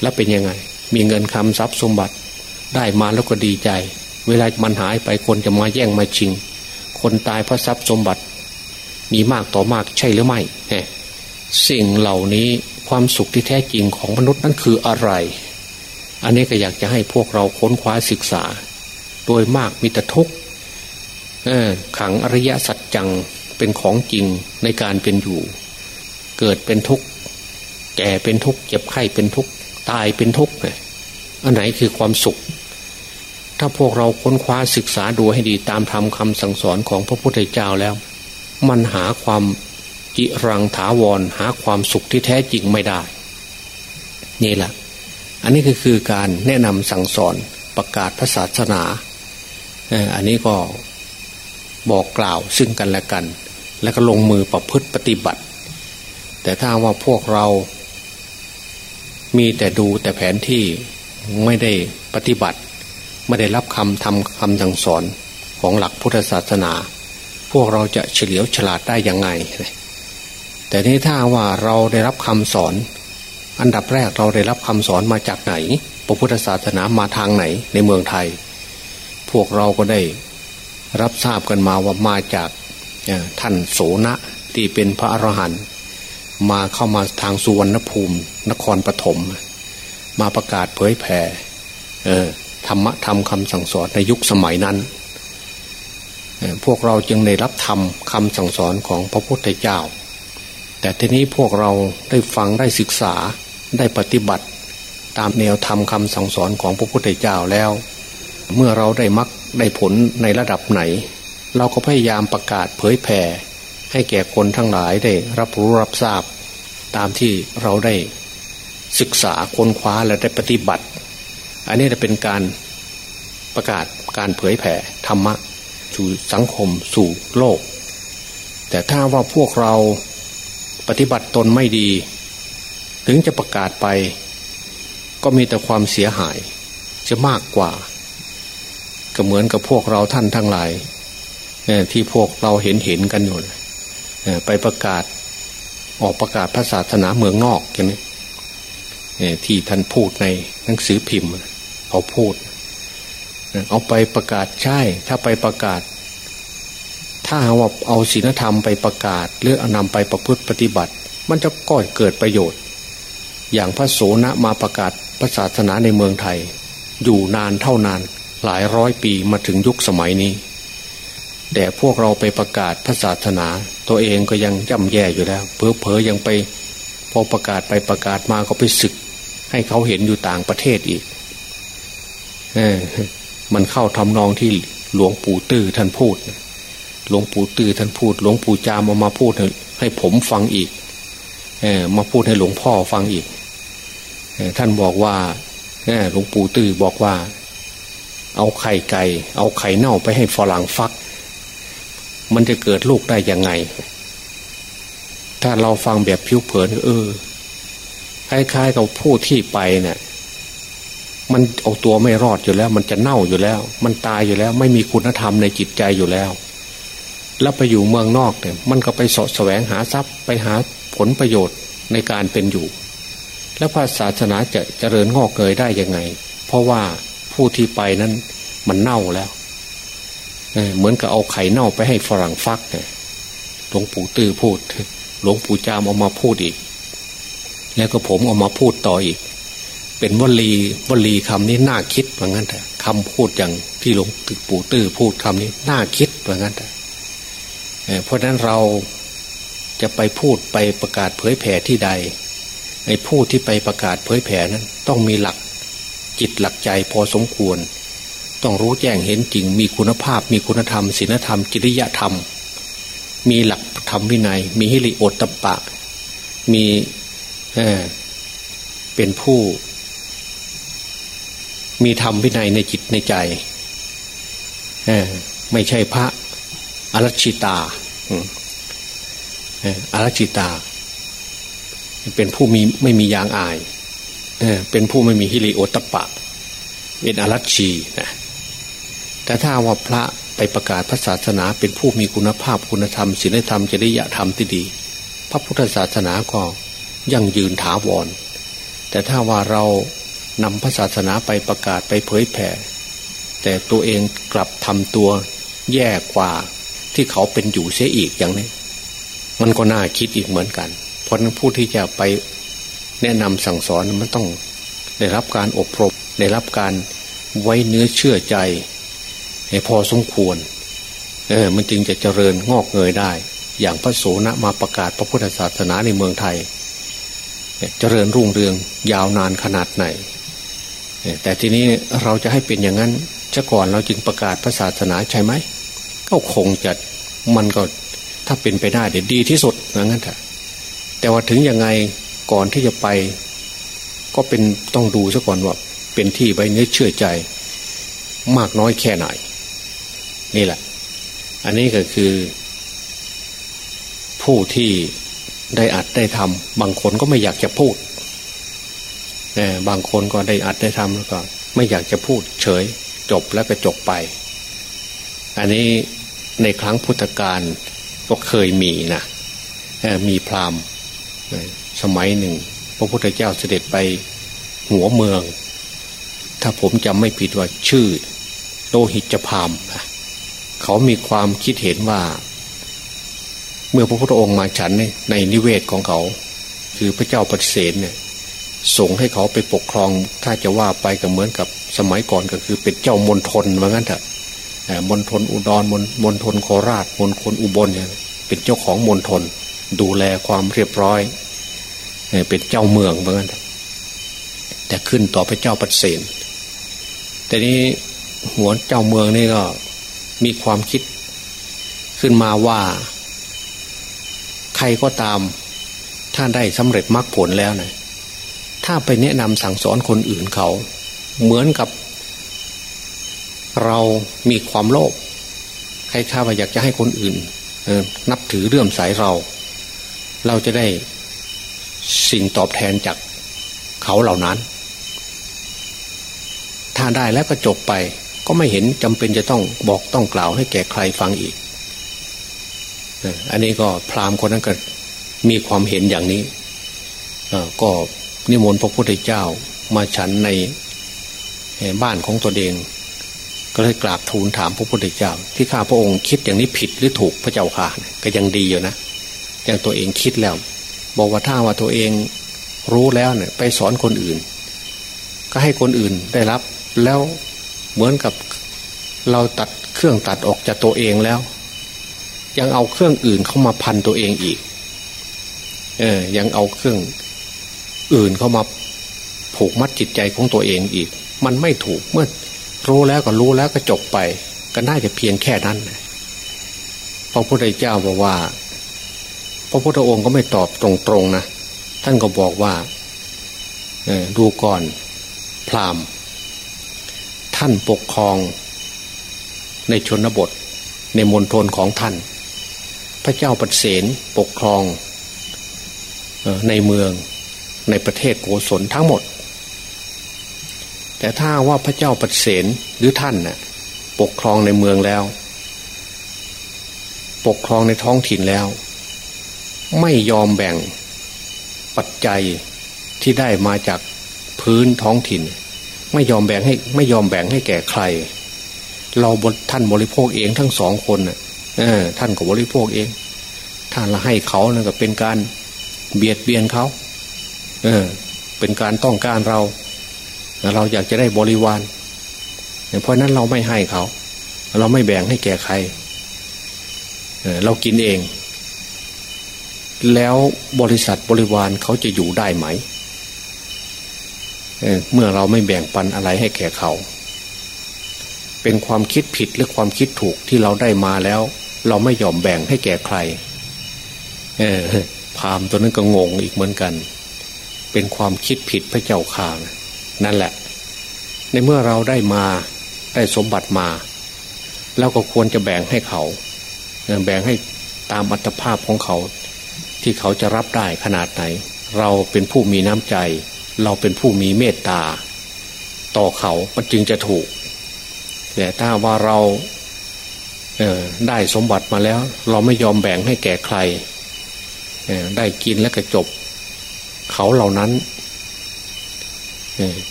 แล้วเป็นยังไง มีเงินคำทรัพย์สมบัติ ได้มาแล้วก็ดีใจ เวลามันหายไปคนจะมาแย่งมาชิง คนตายเพราะทรัพย์สมบัติ มีมากต่อมากใช่หรือไม่ สิ่งเหล่านี้ความสุขที่แท้จริงของมนุษย์นั้นคืออะไร อันนี้ก็อยากจะให้พวกเราค้นคว้าศึกษา โดยมากมีแต่ทุกข์ขังอริยสัจจังเป็นของจริงในการเป็นอยู่ เกิดเป็นทุกข์แก่เป็นทุกข์เจ็บไข้เป็นทุกข์ตายเป็นทุกข์อันไหนคือความสุข ถ้าพวกเราค้นคว้าศึกษาดูให้ดีตามธรรมคำสั่งสอนของพระพุทธเจ้าแล้ว มันหาความ จิรังถาวรหาความสุขที่แท้จริงไม่ได้ นี่แหละ อันนี้ก็คือการแนะนำสั่งสอนประกาศพระศาสนาอันนี้ก็บอกกล่าวซึ่งกันและกัน แล้วก็ลงมือประพฤติปฏิบัติ แต่ถ้าว่าพวกเรา มีแต่ดูแต่แผนที่ไม่ได้ปฏิบัติ ไม่ได้รับคำทำคำสั่งสอนของหลักพุทธศาสนา พวกเราจะเฉลียวฉลาดได้ยังไง แต่นี้ถ้าว่าเราได้รับคำสอน อันดับแรกเราได้รับคำสอนมาจากไหนพระพุทธศาสนามาทางไหนในเมืองไทย พวกเราก็ได้รับทราบกันมาว่ามาจากท่านโสนะที่เป็นพระอรหันต์มาเข้ามาทางสุวรรณภูมิ นครปฐมมาประกาศเผยแผ่ธรรมะธรรมคำสั่งสอนในยุคสมัยนั้น พวกเราจึงได้รับธรรมคำสั่งสอนของพระพุทธเจ้า แต่ทีนี้พวกเราได้ฟังได้ศึกษาได้ปฏิบัติ ตามแนวธรรมคำสั่งสอนของพระพุทธเจ้าแล้ว เมื่อเราได้มักได้ผลในระดับไหน เราก็พยายามประกาศเผยแผ่ให้แก่คนทั้งหลายได้รับรู้รับทราบ ตามที่เราได้ศึกษาค้นคว้าและได้ปฏิบัติ อันนี้จะเป็นการประกาศการเผยแผ่ธรรมะสู่สังคมสู่โลก แต่ถ้าว่าพวกเรา ปฏิบัติตนไม่ดี ถึงจะประกาศไป ก็มีแต่ความเสียหาย จะมากกว่า ก็เหมือนกับพวกเราท่านทั้งหลายที่พวกเราเห็นเห็นกันอยู่ไปประกาศ ออกประกาศพระศาสนาเมืองนอกใช่ไหมที่ท่านพูดในหนังสือพิมพ์เขาพูด เอาไปประกาศใช่ ถ้าไปประกาศ ถ้าว่าเอาศีลธรรมไปประกาศ หรือเอานำไปประพฤติปฏิบัติ มันจะก่อเกิดประโยชน์ อย่างพระโสนะมาประกาศพระศาสนาในเมืองไทย อยู่นานเท่านานหลายร้อยปีมาถึงยุคสมัยนี้ แต่พวกเราไปประกาศพระศาสนา ตัวเองก็ยังย่ำแย่อยู่แล้วเพอเพอยังไป พอประกาศไปประกาศมาก็ไปศึก ให้เขาเห็นอยู่ต่างประเทศอีกเออมันเข้าทำนองที่หลวงปู่ตื้อท่านพูด หลวงปู่ตื้อท่านพูด หลวงปู่จามมาพูดให้ผมฟังอีกอมาพูดให้หลวงพ่อฟังอีกท่านบอกว่าหลวงปู่ตื้อบอกว่า เอาไข่ไก่ เอาไข่เน่าไปให้ฝรั่งฟัก มันจะเกิดลูกได้ยังไง ถ้าเราฟังแบบผิวเผินเออคล้ายๆกับผู้ที่ไปเนี่ยมันเอาตัวไม่รอดอยู่แล้ว มันจะเน่าอยู่แล้ว มันตายอยู่แล้ว ไม่มีคุณธรรมในจิตใจอยู่แล้ว แล้วไปอยู่เมืองนอกเนี่ยมันก็ไปสะแสวงหาทรัพย์ไปหาผลประโยชน์ในการเป็นอยู่ แล้วพระศาสนาจะเจริญงอกเกยได้ยังไง เพราะว่าผู้ที่ไปนั้นมันเน่าแล้วเหมือนกับเอาไข่เน่าไปให้ฝรั่งฟักเนี่ยหลวงปู่ตื้อพูดหลวงปู่จามเอามาพูดอีก แล้วก็ผมเอามาพูดต่ออีก เป็นวลีวลีคำนี้น่าคิดเหมือนกันแต่คำพูดอย่างที่หลวงปู่ตื้อพูดคำนี้น่าคิดเหมือนกันแต่ เพราะนั้นเราจะไปพูดไปประกาศเผยแผ่ที่ใดในผู้ที่ไปประกาศเผยแผ่นั้น ต้องมีหลักจิตหลักใจพอสมควร ต้องรู้แจ้งเห็นจริง มีคุณภาพ มีคุณธรรมศีลธรรม จริยธรรม มีหลักธรรมวินัย มีฮิริโอตตปะ มีเเป็นผู้ มีธรรมวินัยในจิตในใจไม่ใช่พระ อรชิตาอรชิตา เป็นผู้มีไม่มียางอายเป็นผู้ไม่มีฮิริโอตปะ เป็นอรัชีนะแต่ถ้าว่าพระไปประกาศพระศาสนา เป็นผู้มีคุณภาพคุณธรรมศีลธรรมจริยธรรมที่ดี พระพุทธศาสนาก็ยั่งยืนถาวร แต่ถ้าว่าเรานำพระศาสนาไปประกาศไปเผยแผ่ แต่ตัวเองกลับทำตัวแย่กว่า ที่เขาเป็นอยู่เสียอีกอย่างนี้ มันก็น่าคิดอีกเหมือนกัน เพราะนั้นผู้ที่จะไปแนะนำสั่งสอนมันต้องได้รับการอบรมได้รับการไว้เนื้อเชื่อใจให้พอสมควร เออ มันจึงจะเจริญงอกเงยได้ อย่างพระโสนะมาประกาศพระพุทธศาสนาในเมืองไทย เจริญรุ่งเรืองยาวนานขนาดไหน แต่ทีนี้เราจะให้เป็นอย่างนั้นจะก่อนเราจึงประกาศพระศาสนาใช่ไหม ก็คงจะมันก็ถ้าเป็นไปได้เดี๋ยวดีที่สุดอย่างนั้นแหละแต่ว่าถึงยังไงก่อนที่จะไป ก็เป็นต้องดูซะก่อนว่า เป็นที่ไว้เนื้อเชื่อใจ มากน้อยแค่ไหน นี่แหละ อันนี้ก็คือ ผู้ที่ได้อัดได้ทำบางคนก็ไม่อยากจะพูดบางคนก็ได้อัดได้ทำแล้วก็ ไม่อยากจะพูดเฉยจบแล้วก็จบไป อันนี้ ในครั้งพุทธกาลก็เคยมีนะมีพราหมณ์สมัยหนึ่ง พระพุทธเจ้าเสด็จไปหัวเมือง ถ้าผมจำไม่ผิดว่าชื่อโลหิตจพามเขามีความคิดเห็นว่า เมื่อพระพุทธองค์มาฉันในนิเวศของเขา คือพระเจ้าปเสธเนี่ยส่งให้เขาไปปกครองถ้าจะว่าไปก็เหมือนกับสมัยก่อนก็คือเป็นเจ้ามณฑลว่างั้นเถอะ มณฑลอุดรมณฑลโคราชมณฑลอุบลเนี่ยเป็นเจ้าของมณฑลดูแลความเรียบร้อยเป็นเจ้าเมืองเหมือนกันแต่ขึ้นต่อไปเจ้าปัดเสนแต่นี้หัวเจ้าเมืองนี่ก็มีความคิดขึ้นมาว่า ใครก็ตามถ้าได้สำเร็จมรรคผลแล้วนะถ้าไปแนะนำสั่งสอนคนอื่นเขา เหมือนกับ เรามีความโลภใครข้าว่าอยากจะให้คนอื่นนับถือเรื่อมสายเรา เราจะได้สิ่งตอบแทนจากเขาเหล่านั้น ถ้าได้แล้วก็จบไปก็ไม่เห็นจำเป็นจะต้องบอกต้องกล่าวให้แก่ใครฟังอีก อันนี้ก็พราหมณ์คนนั้นก็มีความเห็นอย่างนี้ ก็นิมนต์พระพุทธเจ้ามาฉันในบ้านของตัวเอง ก็เลยกราบทูลถามพระพุทธเจ้า ที่ข้าพระองค์คิดอย่างนี้ผิดหรือถูกพระเจ้าค่ะก็ยังดีอยู่นะอย่างตัวเองคิดแล้ว บอกว่าถ้าว่าตัวเองรู้แล้วเนี่ย ไปสอนคนอื่น ก็ให้คนอื่นได้รับ แล้วเหมือนกับเราตัดเครื่องตัดออกจากตัวเองแล้ว ยังเอาเครื่องอื่นเข้ามาพันตัวเองอีก เออ ยังเอาเครื่องอื่นเข้ามาผูกมัดจิตใจของตัวเองอีก มันไม่ถูกเมื่อ รู้แล้วก็รู้แล้วก็จบไป ก็น่าจะเพียงแค่นั้นพระพุทธเจ้าบอกว่า พระพุทธองค์ก็ไม่ตอบตรงๆนะท่านก็บอกว่าดูก่อนพราหมณ์ ท่านปกครองในชนบทในมณฑลของท่าน พระเจ้าปเสนปกครองในเมืองในประเทศโกศลทั้งหมด แต่ถ้าว่าพระเจ้าปเสนหรือท่านน่ะปกครองในเมืองแล้ว ปกครองในท้องถิ่นแล้ว ไม่ยอมแบ่งปัจจัยที่ได้มาจากพื้นท้องถิ่น ไม่ยอมแบ่งให้ไม่ยอมแบ่งให้แก่ใคร เราบท่านบริโภคเองทั้งสองคนน่ะท่านก็บริโภคเอง ท่านละให้เขานะก็เป็นการเบียดเบียนเขา เออ เป็นการต้องการเรา เราอยากจะได้บริวารเพราะนั้นเราไม่ให้เขา เราไม่แบ่งให้แก่ใครเรากินเอง แล้วบริษัทบริวารเขาจะอยู่ได้ไหมเมื่อเราไม่แบ่งปันอะไรให้แก่เขา เป็นความคิดผิดหรือความคิดถูกที่เราได้มาแล้ว เราไม่ยอมแบ่งให้แก่ใครพามตัวนั้นก็งงอีกเหมือนกัน เป็นความคิดผิดพระเจ้าข่านั่ นั่นแหละ ในเมื่อเราได้มาได้สมบัติมาเราก็ควรจะแบ่งให้เขา แบ่งให้ตามอัตภาพของเขา ที่เขาจะรับได้ขนาดไหน เราเป็นผู้มีน้ำใจ เราเป็นผู้มีเมตตา ต่อเขามันจึงจะถูก แต่ถ้าว่าเราเได้สมบัติมาแล้ว เราไม่ยอมแบ่งให้แก่ใคร ได้กินแล้วก็จบ เขาเหล่านั้น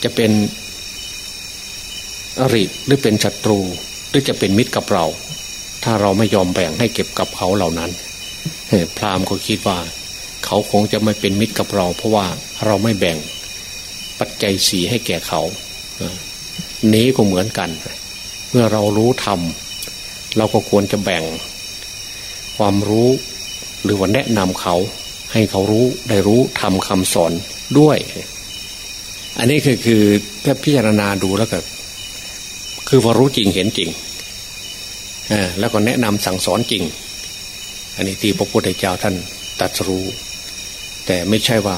จะเป็นอริหรือเป็นศัตรูหรือจะเป็นมิตรกับเรา ถ้าเราไม่ยอมแบ่งให้เก็บกับเขาเหล่านั้นพราหมณ์ก็คิดว่า เขาคงจะไม่เป็นมิตรกับเรา เพราะว่าเราไม่แบ่งปัจจัยสีให้แก่เขานี้ก็เหมือนกัน เมื่อเรารู้ธรรมเราก็ควรจะแบ่ง ความรู้หรือว่าแนะนำเขา ให้เขารู้ได้รู้ทำคำสอนด้วย อันนี้คือคือถ้าพิจารณาดูแล้วก็คือว่ารู้จริงเห็นจริงแล้วก็แนะนำสั่งสอนจริง อันนี้ที่พระพุทธเจ้าท่านตัดรู้ แต่ไม่ใช่ว่า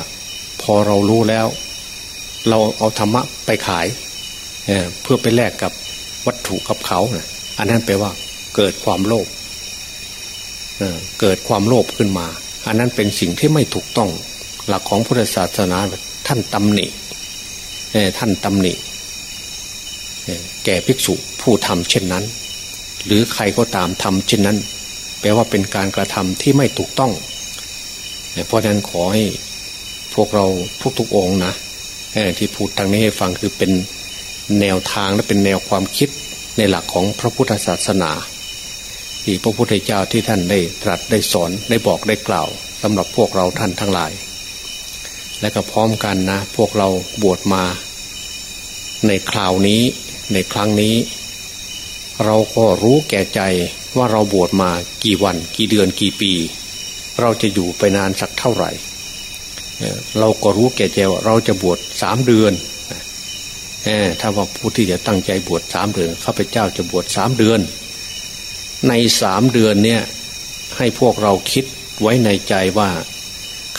พอเรารู้แล้ว เราเอาธรรมะไปขายเเพื่อไปแลกกับวัตถุกับเขานะอันนั้นแปลว่า เกิดความโลภเกิดความโลภขึ้นมา อันนั้นเป็นสิ่งที่ไม่ถูกต้อง หลักของพุทธศาสนาท่านตำหนิ ท่านตำหนิแก่ภิกษุผู้ทำเช่นนั้น หรือใครก็ตามทำเช่นนั้น แปลว่าเป็นการกระทำที่ไม่ถูกต้อง เพราะนั้นขอให้พวกเราทุกๆองค์นะที่พูดทางนี้ให้ฟังคือเป็นแนวทางและเป็นแนวความคิดในหลักของพระพุทธศาสนา ที่พระพุทธเจ้าที่ท่านได้ตรัสได้สอนได้บอกได้กล่าวสำหรับพวกเราท่านทั้งหลาย และก็พร้อมกันนะ พวกเราบวชมา ในคราวนี้ในครั้งนี้ เราก็รู้แก่ใจว่าเราบวชมากี่วัน กี่เดือนกี่ปี เราจะอยู่ไปนานสักเท่าไหร่ เราก็รู้แก่ใจว่าเราจะบวชสามเดือนถ้าว่าผู้ที่จะตั้งใจบวชสามเดือนข้าพเจ้าจะบวชสามเดือน ในสามเดือนเนี่ยให้พวกเราคิดไว้ในใจว่า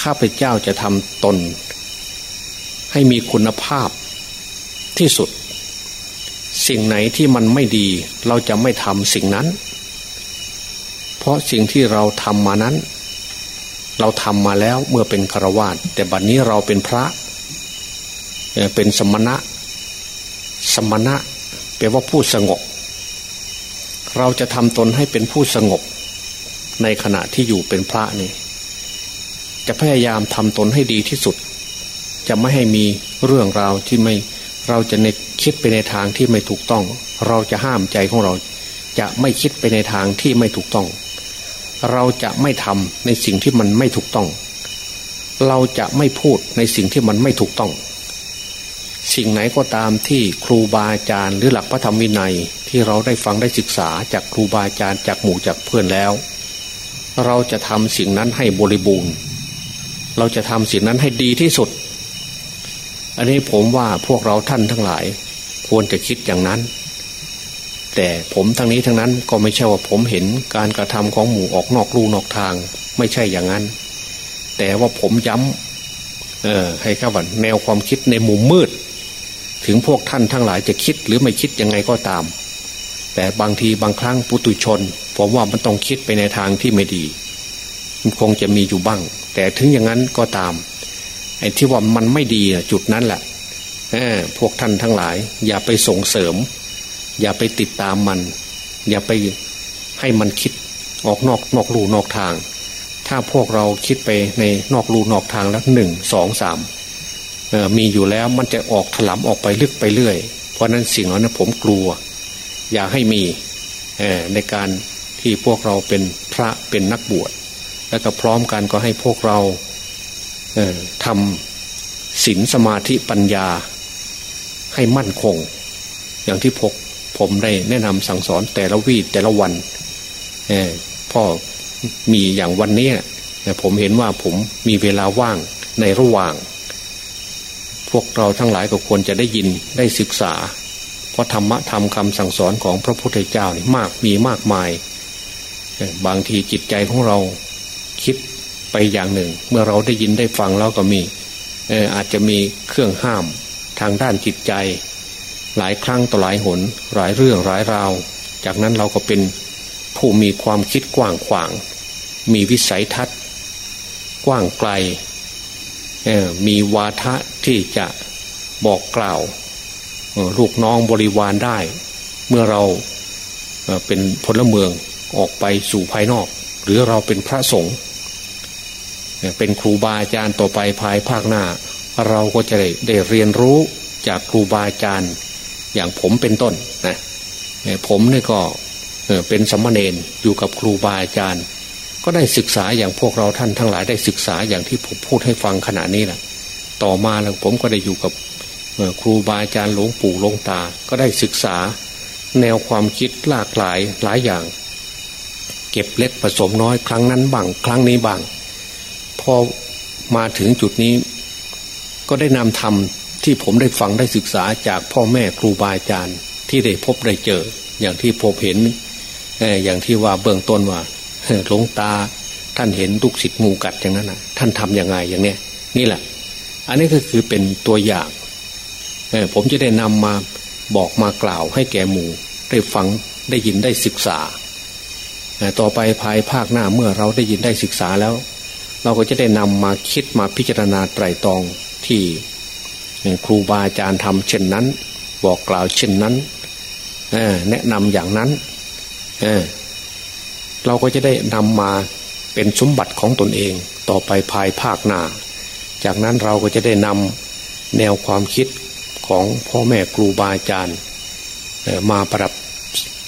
ข้าพเจ้าจะทำตน ให้มีคุณภาพที่สุด สิ่งไหนที่มันไม่ดี เราจะไม่ทำสิ่งนั้น เพราะสิ่งที่เราทำมานั้น เราทำมาแล้วเมื่อเป็นคารวาสแต่บัดนนี้เราเป็นพระ เป็นสมณะ สมณะแปลว่าผู้สงบ เราจะทำตนให้เป็นผู้สงบ ในขณะที่อยู่เป็นพระนี่ จะพยายามทำตนให้ดีที่สุด จะไม่ให้มีเรื่องราวที่ไม่เราจะในคิดไปในทางที่ไม่ถูกต้อง เราจะห้ามใจของเรา จะไม่คิดไปในทางที่ไม่ถูกต้อง เราจะไม่ทำในสิ่งที่มันไม่ถูกต้อง เราจะไม่พูดในสิ่งที่มันไม่ถูกต้อง สิ่งไหนก็ตามที่ครูบาอาจารย์หรือหลักพระธรรมวินัยที่เราได้ฟังได้ศึกษาจากครูบาอาจารย์จากหมู่จากเพื่อนแล้ว เราจะทำสิ่งนั้นให้บริบูรณ์ เราจะทำสิ่งนั้นให้ดีที่สุด อันนี้ผมว่าพวกเราท่านทั้งหลาย ควรจะคิดอย่างนั้น แต่ผมทั้งนี้ทั้งนั้นก็ไม่ใช่ว่าผมเห็นการกระทำของหมู่ออกนอกลู่นอกทาง ไม่ใช่อย่างนั้น แต่ว่าผมย้ำเออให้ข้าวันแนวความคิดในมุมมืด ถึงพวกท่านทั้งหลายจะคิดหรือไม่คิดยังไงก็ตาม แต่บางทีบางครั้งปุตุชน ผมว่ามันต้องคิดไปในทางที่ไม่ดี มันคงจะมีอยู่บ้าง แต่ถึงอย่างนั้นก็ตามไอ้ที่ว่ามันไม่ดีจุดนั้นแหละพวกท่านทั้งหลาย อย่าไปส่งเสริม อย่าไปติดตามมัน อย่าไปให้มันคิดออกนอกนอกรูนอกทาง ถ้าพวกเราคิดไปในนอกรูนอกทางแล้วหนึ่งสองสามมีอยู่แล้วมันจะออกถลำออกไปลึกไปเรื่อย เพราะนั้นสิ่งเหล่านั้นผมกลัว อย่าให้มีในการที่พวกเราเป็นพระเป็นนักบวช แล้วก็พร้อมกันก็ให้พวกเราทำศีลสมาธิปัญญาให้มั่นคง อย่างที่พกผมได้แนะนำสั่งสอนแต่ละวีแต่ละวันพ่อมีอย่างวันนี้ผมเห็นว่าผมมีเวลาว่างในระหว่าง พวกเราทั้งหลายก็ควรจะได้ยินได้ศึกษา เพราะธรรมะธรรมคำสั่งสอนของพระพุทธเจ้านี่มากมีมากมาย บางทีจิตใจของเรา คิดไปอย่างหนึ่ง เมื่อเราได้ยินได้ฟังแล้วก็มีอาจจะมีเครื่องห้ามทางด้านจิตใจ หลายครั้งต่อหลายหน หลายเรื่องหลายราว จากนั้นเราก็เป็นผู้มีความคิดกว้างขวาง มีวิสัยทัศน์ กว้างไกล มีวาทะที่จะบอกกล่าวลูกน้องบริวารได้ เมื่อเราเป็นพลเมืองออกไปสู่ภายนอก หรือเราเป็นพระสงฆ์เป็นครูบาอาจารย์ต่อไปภายภาคหน้า เราก็จะได้ได้เรียนรู้จากครูบาอาจารย์อย่างผมเป็นต้นนะผมนี่ก็เป็นสมณเณรอยู่กับครูบาอาจารย์ ก็ได้ศึกษาอย่างพวกเราท่านทั้งหลายได้ศึกษาอย่างที่ผมพูดให้ฟังขณะนี้แหละต่อมาแล้วผมก็ได้อยู่กับครูบาอาจารย์หลวงปู่หลวงตา ก็ได้ศึกษา แนวความคิดหลากหลายหลายอย่าง เก็บเล็กผสมน้อยครั้งนั้นบ้างครั้งนี้บ้างพอมาถึงจุดนี้ ก็ได้นำธรรมที่ผมได้ฟังได้ศึกษาจากพ่อแม่ครูบาอาจารย์ที่ได้พบได้เจอ อย่างที่ผมเห็นอย่างที่ว่าเบื้องต้นว่าหลวงตาท่านเห็นลูกศิษย์งูกัดอย่างนั้นนะท่านทํำยังไงอย่างเนี้ยนี่แหละ อันนี้ก็คือเป็นตัวอย่างผมจะได้นำมาบอกมากล่าวให้แก่หมู่ ได้ฟังได้ยินได้ศึกษา ต่อไปภายภาคหน้าเมื่อเราได้ยินได้ศึกษาแล้ว เราก็จะได้นำมาคิดมาพิจารณาไตรตรองที่ครูบาอาจารย์ทำเช่นนั้น บอกกล่าวเช่นนั้นแนะนำอย่างนั้นเเราก็จะได้นำมาเป็นสมบัติของตนเอง ต่อไปภายภาคหน้า จากนั้นเราก็จะได้นำแนวความคิดของพ่อแม่ครูบาอาจารย์มาปรับ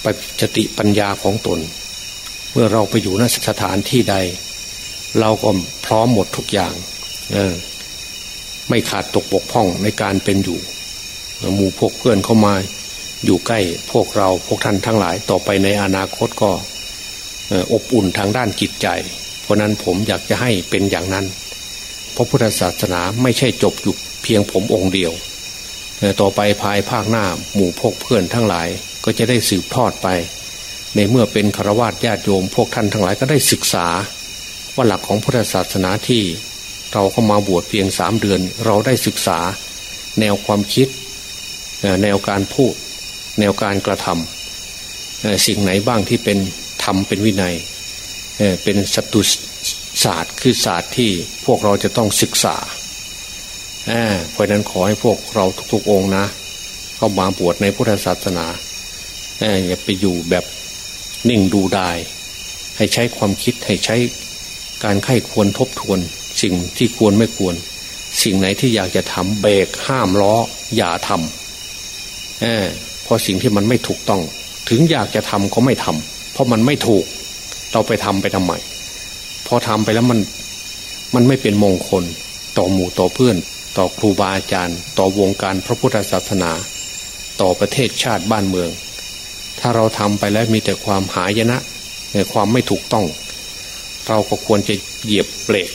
ปจติปัญญาของตน เมื่อเราไปอยู่ณสถานที่ใด เราก็พร้อมหมดทุกอย่าง เออ ไม่ขาดตกบกพร่องในการเป็นอยู่หมู่พวกเพื่อนเข้ามา อยู่ใกล้พวกเราพวกท่านทั้งหลายต่อไปในอนาคตก็อบอุ่นทางด้านจิตใจ เพราะนั้นผมอยากจะให้เป็นอย่างนั้น เพราะพุทธศาสนาไม่ใช่จบอยู่เพียงผมองค์เดียว ต่อไปภายภาคหน้าหมู่พกเพื่อนทั้งหลายก็จะได้สืบทอดไป ในเมื่อเป็นฆราวาสญาติโยมพวกท่านทั้งหลายก็ได้ศึกษา ว่าหลักของพุทธศาสนาที่เราเข้ามาบวชเพียงสามเดือน เราได้ศึกษา แนวความคิด แนวการพูด แนวการกระทำสิ่งไหนบ้างที่เป็นธรรมเป็นวินัยเป็นสตุศาสตร์คือศาสตร์ที่พวกเราจะต้องศึกษาเพราะนั้นขอให้พวกเราทุกๆองนะ เข้ามาบวชในพุทธศาสนาอย่าไปอยู่แบบ นิ่งดูดาย ให้ใช้ความคิดให้ใช้การไข้ควรทบทวน สิ่งที่ควรไม่ควร สิ่งไหนที่อยากจะทำเบรกห้ามล้อ อย่าทำเเพราะสิ่งที่มันไม่ถูกต้อง ถึงอยากจะทำก็ไม่ทำเพราะมันไม่ถูก เราไปทำไปทำไมพอทำไปแล้วมันมันไม่เป็นมงคล ต่อหมู่ต่อเพื่อน ต่อครูบาอาจารย์ ต่อวงการพระพุทธศาสนา ต่อประเทศชาติบ้านเมือง ถ้าเราทำไปแล้วมีแต่ความหายนะความไม่ถูกต้อง เราก็ควรจะเหยียบเบรก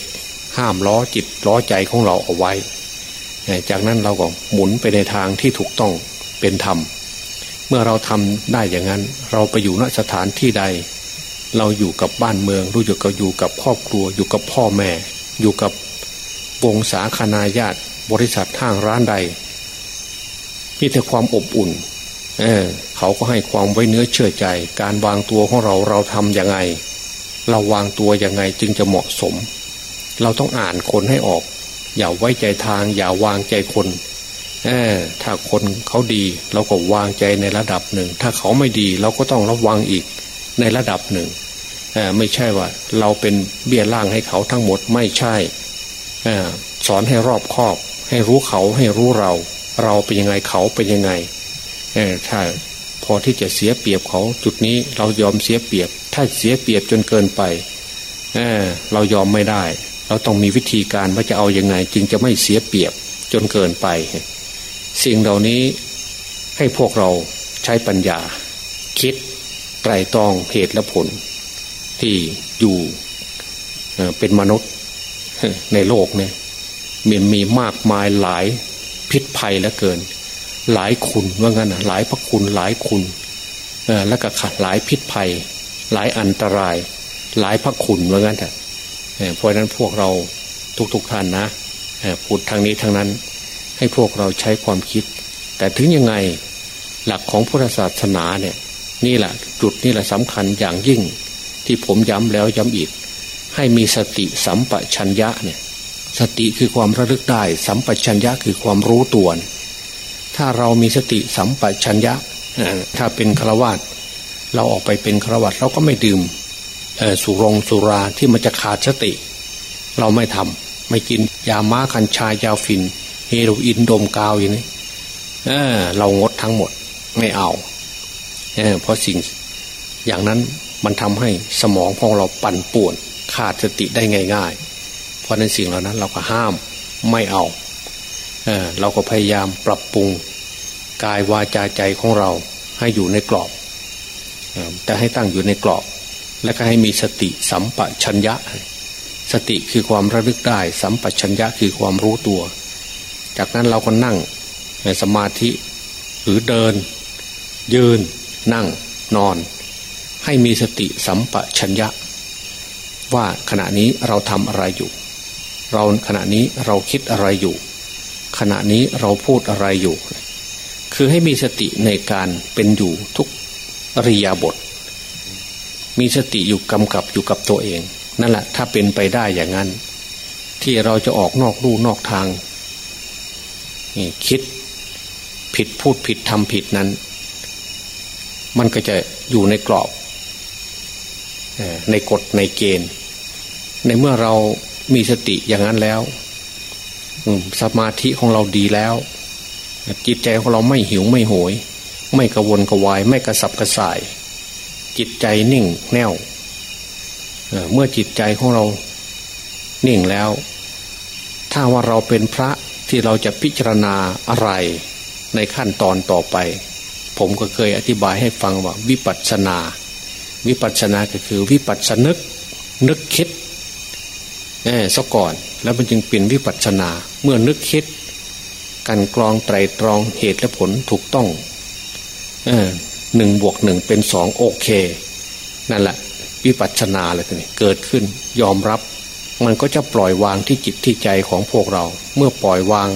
ห้ามล้อจิตล้อใจของเราเอาไว้ จากนั้นเราก็หมุนไปในทางที่ถูกต้องเป็นธรรม เมื่อเราทำได้อย่างนั้น เราไปอยู่ณสถานที่ใด เราอยู่กับบ้านเมืองรู้อยู่กับอยู่กับครอบครัว อยู่กับพ่อแม่ อยู่กับวงศาคณาญาติ บริษัทห้างร้านใดมีแต่ความอบอุ่น เออเขาก็ให้ความไว้เนื้อเชื่อใจ การวางตัวของเราเราทำยังไง เราวางตัวยังไงจึงจะเหมาะสม เราต้องอ่านคนให้ออก อย่าไว้ใจทาง อย่าวางใจคนเออถ้าคนเขาดีเราก็วางใจในระดับหนึ่ง ถ้าเขาไม่ดีเราก็ต้องระวังอีกในระดับหนึ่งไม่ใช่ว่า เราเป็นเบี้ยล่างให้เขาทั้งหมดไม่ใช่สอนให้รอบคอบ ให้รู้เขาให้รู้เรา เราเป็นยังไงเขาเป็นยังไง ถ้าพอที่จะเสียเปรียบเขาจุดนี้เรายอมเสียเปรียบ ถ้าเสียเปรียบจนเกินไปเเรายอมไม่ได้ เราต้องมีวิธีการว่าจะเอาอยัางไง จึงจะไม่เสียเปรียบจนเกินไป สิ่งเหล่านี้ให้พวกเราใช้ปัญญา คิดไตรตรองเหตุและผล ที่อยู่เป็นมนุษย์ในโลกเนี่ยมีมีมากมายหลายพิษภัยเหลือเกิน หลายคุณว่างั้นหลายพระคุณหลายคุณแล้วก็ขัดหลายพิษภัย หลายอันตราย หลายพระคุณว่างั้นแต่เพราะนั้นพวกเราทุกๆท่านนะพูดทางนี้ทางนั้น ให้พวกเราใช้ความคิด แต่ถึงยังไงหลักของพุทธศาสนาเนี่ย นี่แหละจุดนี่แหละสำคัญอย่างยิ่ง ที่ผมย้ำแล้วย้ำอีก ให้มีสติสัมปชัญญะเนี่ย สติคือความระลึกได้ สัมปชัญญะคือความรู้ตัว ถ้าเรามีสติสัมปชัญญะถ้าเป็นฆราวาสเราออกไปเป็นฆราวาสเราก็ไม่ดื่มสุรงสุราที่มันจะขาดสติ เราไม่ทำไม่กินยาม้าคัญชายาฟินเฮโรอีนดมกาวอย่างนี้เเรางดทั้งหมดไม่เอาเเพราะสิ่งอย่างนั้นมันทำให้สมองของเราปั่นป่วน ขาดสติได้ง่าย ๆ เพราะนั้นสิ่งเหล่านั้นเราก็ห้ามไม่เอา เราก็พยายามปรับปรุงกายวาจาใจของเราให้อยู่ในกรอบแต่ให้ตั้งอยู่ในกรอบ และก็ให้มีสติสัมปชัญญะ สติคือความระลึกได้ สัมปชัญญะคือความรู้ตัว จากนั้นเราก็นั่งในสมาธิหรือเดิน ยืน นั่ง นอน ให้มีสติสัมปชัญญะ ว่าขณะนี้เราทำอะไรอยู่ เราขณะนี้เราคิดอะไรอยู่ ขณะนี้เราพูดอะไรอยู่ คือให้มีสติในการเป็นอยู่ทุกริยาบท มีสติอยู่กำกับอยู่กับตัวเอง นั่นแหละ ถ้าเป็นไปได้อย่างนั้น ที่เราจะออกนอกลู่นอกทางนี่คิดผิดพูดผิดทำผิดนั้น มันก็จะอยู่ในกรอบ ในกฎในเกณฑ์ ในเมื่อเรามีสติอย่างนั้นแล้ว สมาธิของเราดีแล้ว จิตใจของเราไม่หิวไม่โหย ไม่กระวนกระวาย ไม่กระสับกระส่าย จิตใจนิ่งแน่วเมื่อจิตใจของเรานิ่งแล้ว ถ้าว่าเราเป็นพระที่เราจะพิจารณาอะไรในขั้นตอนต่อไป ผมก็เคยอธิบายให้ฟังว่าวิปัสสนา วิปัสสนาก็คือวิปัสสนึกนึกคิดเออซะก่อน แล้วมันจึงเป็นวิปัสสนาเมื่อนึกคิด กันกรองไตรตรองเหตุและผลถูกต้องเออหนึ่งบวกหนึ่งเป็นสองโอเค นั่นแหละ วิปัสสนาเลยทีนี้เกิดขึ้นยอมรับ มันก็จะปล่อยวางที่จิตที่ใจของพวกเรา เมื่อปล่อยวาง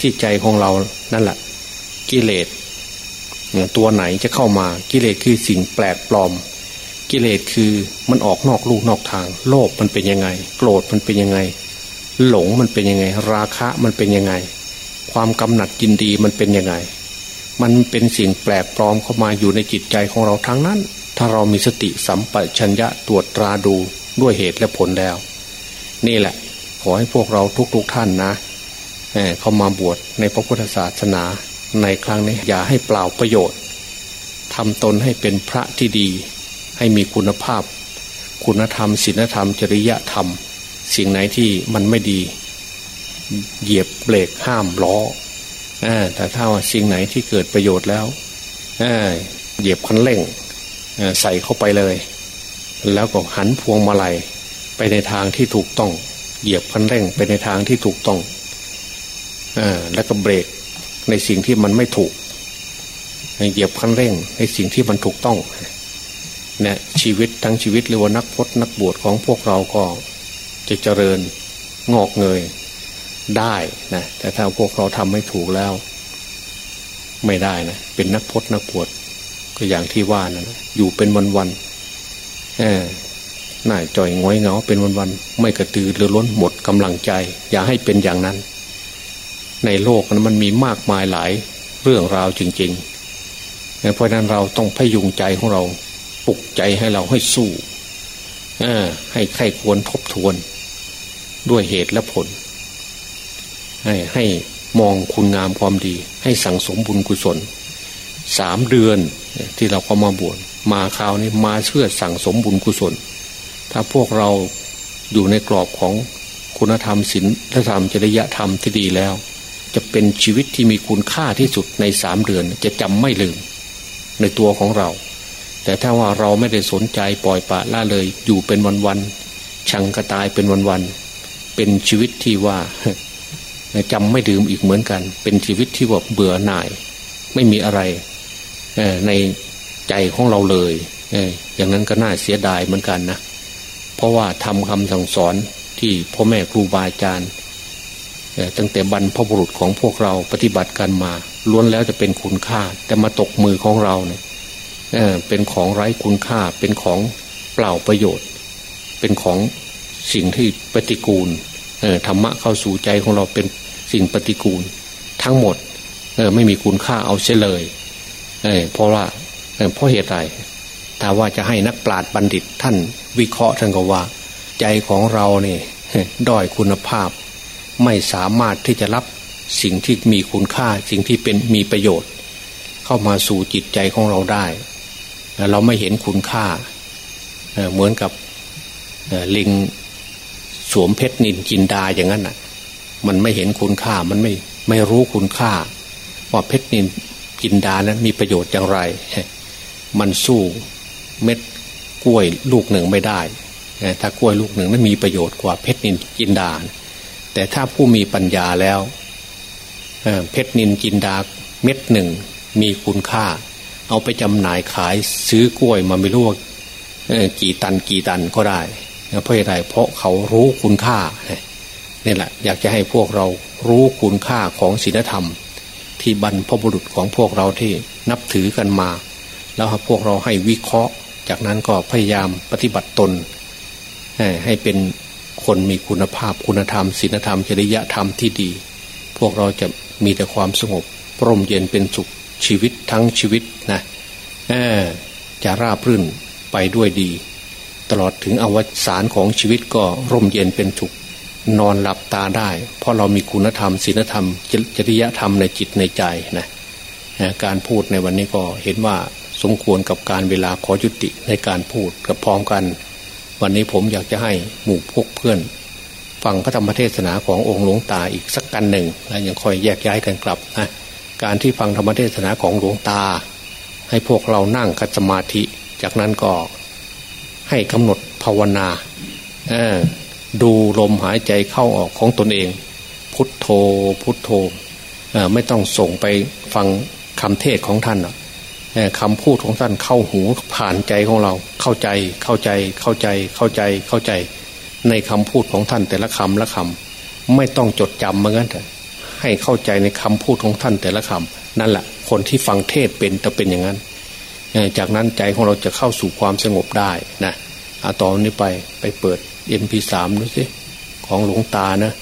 ที่ใจของเรานั่นแหละ กิเลสตัวไหนจะเข้ามากิเลสคือสิ่งแปลกปลอม กิเลสคือมันออกนอกลูกนอกทาง โลภมันเป็นยังไง โกรธมันเป็นยังไง หลงมันเป็นยังไง ราคะมันเป็นยังไง ความกำหนัดยินดีมันเป็นยังไง มันเป็นสิ่งแปลกปลอมเข้ามาอยู่ในจิตใจของเราทั้งนั้น ถ้าเรามีสติสัมปชัญญะตรวจตราดูด้วยเหตุและผลแล้ว นี่แหละ ขอให้พวกเราทุก ๆทท่านนะเเข้ามาบวชในพระพุทธศาสนาในครั้งนี้อย่าให้เปล่าประโยชน์ทำตนให้เป็นพระที่ดี ให้มีคุณภาพ คุณธรรมศีลธรรม จริยธรรม สิ่งไหนที่มันไม่ดี เหยียบเบรกห้ามล้อแต่ถ้าว่าสิ่งไหนที่เกิดประโยชน์แล้วเหยียบคันเร่งใส่เข้าไปเลย แล้วก็หันพวงมาลัยไปในทางที่ถูกต้อง เหยียบคันเร่งไปในทางที่ถูกต้องอแล้วก็เบรกในสิ่งที่มันไม่ถูกเหยียบคันเร่งในสิ่งที่มันถูกต้องเนี่ยชีวิตทั้งชีวิตหรือว่านักพจนักบวชของพวกเราก็ จะเจริญงอกเงยได้นะแต่ถ้าพวกเราทำไม่ถูกแล้ว ไม่ได้นะเป็นนักพจนักบวชก็อย่างที่ว่านะอยู่เป็นวันวันหน่ายจ่อยง้อยเงาเป็นวันวันไม่กระตือรือร้นหมดกำลังใจ อย่าให้เป็นอย่างนั้น ในโลกนั้นมันมีมากมายหลายเรื่องราวจริงๆเพราะนั้นเราต้องพยุงใจของเราปลุกใจให้เราให้สู้ให้ใครควรทบทวน ด้วยเหตุและผล ให้ให้มองคุณงามความดี ให้สั่งสมบุญกุศลสามเดือนที่เราก็มาบวชมาคราวนี้มาเชื่อสั่งสมบุญกุศล ถ้าพวกเราอยู่ในกรอบของคุณธรรมศีลธรรมจริยธรรมที่ดีแล้ว จะเป็นชีวิตที่มีคุณค่าที่สุดในสามเดือนจะจำไม่ลืมในตัวของเรา แต่ถ้าว่าเราไม่ได้สนใจปล่อยปละละเลยอยู่เป็นวันๆชังกระตายเป็นวันๆ เป็นชีวิตที่ว่าจำไม่ลืมอีกเหมือนกัน เป็นชีวิตที่ว่าเบื่อหน่าย ไม่มีอะไรในใจของเราเลยอย่างนั้นก็น่าเสียดายเหมือนกันนะเพราะว่าทำคำสั่งสอนที่พ่อแม่ครูบาอาจารย์ตั้งแต่บรรพบุรุษของพวกเราปฏิบัติกันมาล้วนแล้วจะเป็นคุณค่า แต่มาตกมือของเราเนี่ยเป็นของไร้คุณค่า เป็นของเปล่าประโยชน์ เป็นของสิ่งที่ปฏิกูล ธรรมะเข้าสู่ใจของเราเป็นสิ่งปฏิกูล ทั้งหมดไม่มีคุณค่าเอาเสียเลยเเพราะว่าเพราะเหตุใดถ้าว่าจะให้นักปราชญ์บัณฑิตท่านวิเคราะห์ท่านก็ว่า ใจของเราเนี่ยด้อยคุณภาพ ไม่สามารถที่จะรับสิ่งที่มีคุณค่าสิ่งที่เป็นมีประโยชน์ เข้ามาสู่จิตใจของเราได้ เราไม่เห็นคุณค่าเหมือนกับลิง สวมเพชรนินจินดาอย่างนั้นอะ มันไม่เห็นคุณค่ามันไม่ไม่รู้คุณค่า ว่าเพชรนินจินดานั้นมีประโยชน์อย่างไร มันสู้เม็ดกล้วยลูกหนึ่งไม่ได้ถ้ากล้วยลูกหนึ่งนั้นมีประโยชน์กว่าเพชรนินจินดา แต่ถ้าผู้มีปัญญาแล้วเพชรนินจินดาเม็ดหนึ่งมีคุณค่า เอาไปจำหน่ายขายซื้อกล้วยมาไม่รู้ว่ากี่ตันกี่ตันก็ได้ เพราะอะไรเพราะเขารู้คุณค่านี่แหละ อยากจะให้พวกเรารู้คุณค่าของศีลธรรม ที่บรรพบุรุษของพวกเราที่นับถือกันมา แล้วพวกเราให้วิเคราะห์ จากนั้นก็พยายามปฏิบัติตน ให้เป็นคนมีคุณภาพคุณธรรมศีลธรรมจริยธรรมที่ดี พวกเราจะมีแต่ความสงบร่มเย็นเป็นสุขชีวิตทั้งชีวิตนะจะราบรื่นไปด้วยดี ตลอดถึงอวสานของชีวิตก็ร่มเย็นเป็นสุขนอนหลับตาได้ เพราะเรามีคุณธรรมศีลธรรม จริยธรรมในจิตในใจนะการพูดในวันนี้ก็เห็นว่าสมควรกับการเวลาขอยุติในการพูดกับพร้อมกัน วันนี้ผมอยากจะให้หมู่พวกเพื่อน ฟังพระธรรมเทศนาขององค์หลวงตาอีกสักกันหนึ่งแล้วยังค่อยแยกย้ายกันกลับนะการที่ฟังธรรมเทศนาของหลวงตา ให้พวกเรานั่งคัดสมาธิ จากนั้นก็ ให้กำหนดภาวนาดูลมหายใจเข้าออกของตนเอง พุทโธพุทโธไม่ต้องส่งไปฟังคำเทศของท่านคำพูดของท่านเข้าหูผ่านใจของเราเข้าใจเข้าใจเข้าใจเข้าใจเข้าใจ ในคำพูดของท่านแต่ละคำละคำไม่ต้องจดจำเหมือนกันให้เข้าใจในคำพูดของท่านแต่ละคำนั่นแหละคนที่ฟังเทศเป็นจะเป็นอย่างนั้น จากนั้นใจของเราจะเข้าสู่ความสงบได้นะอาตอนนี้ไปไปเปิด MP3 ดูสิของหลวงตานะ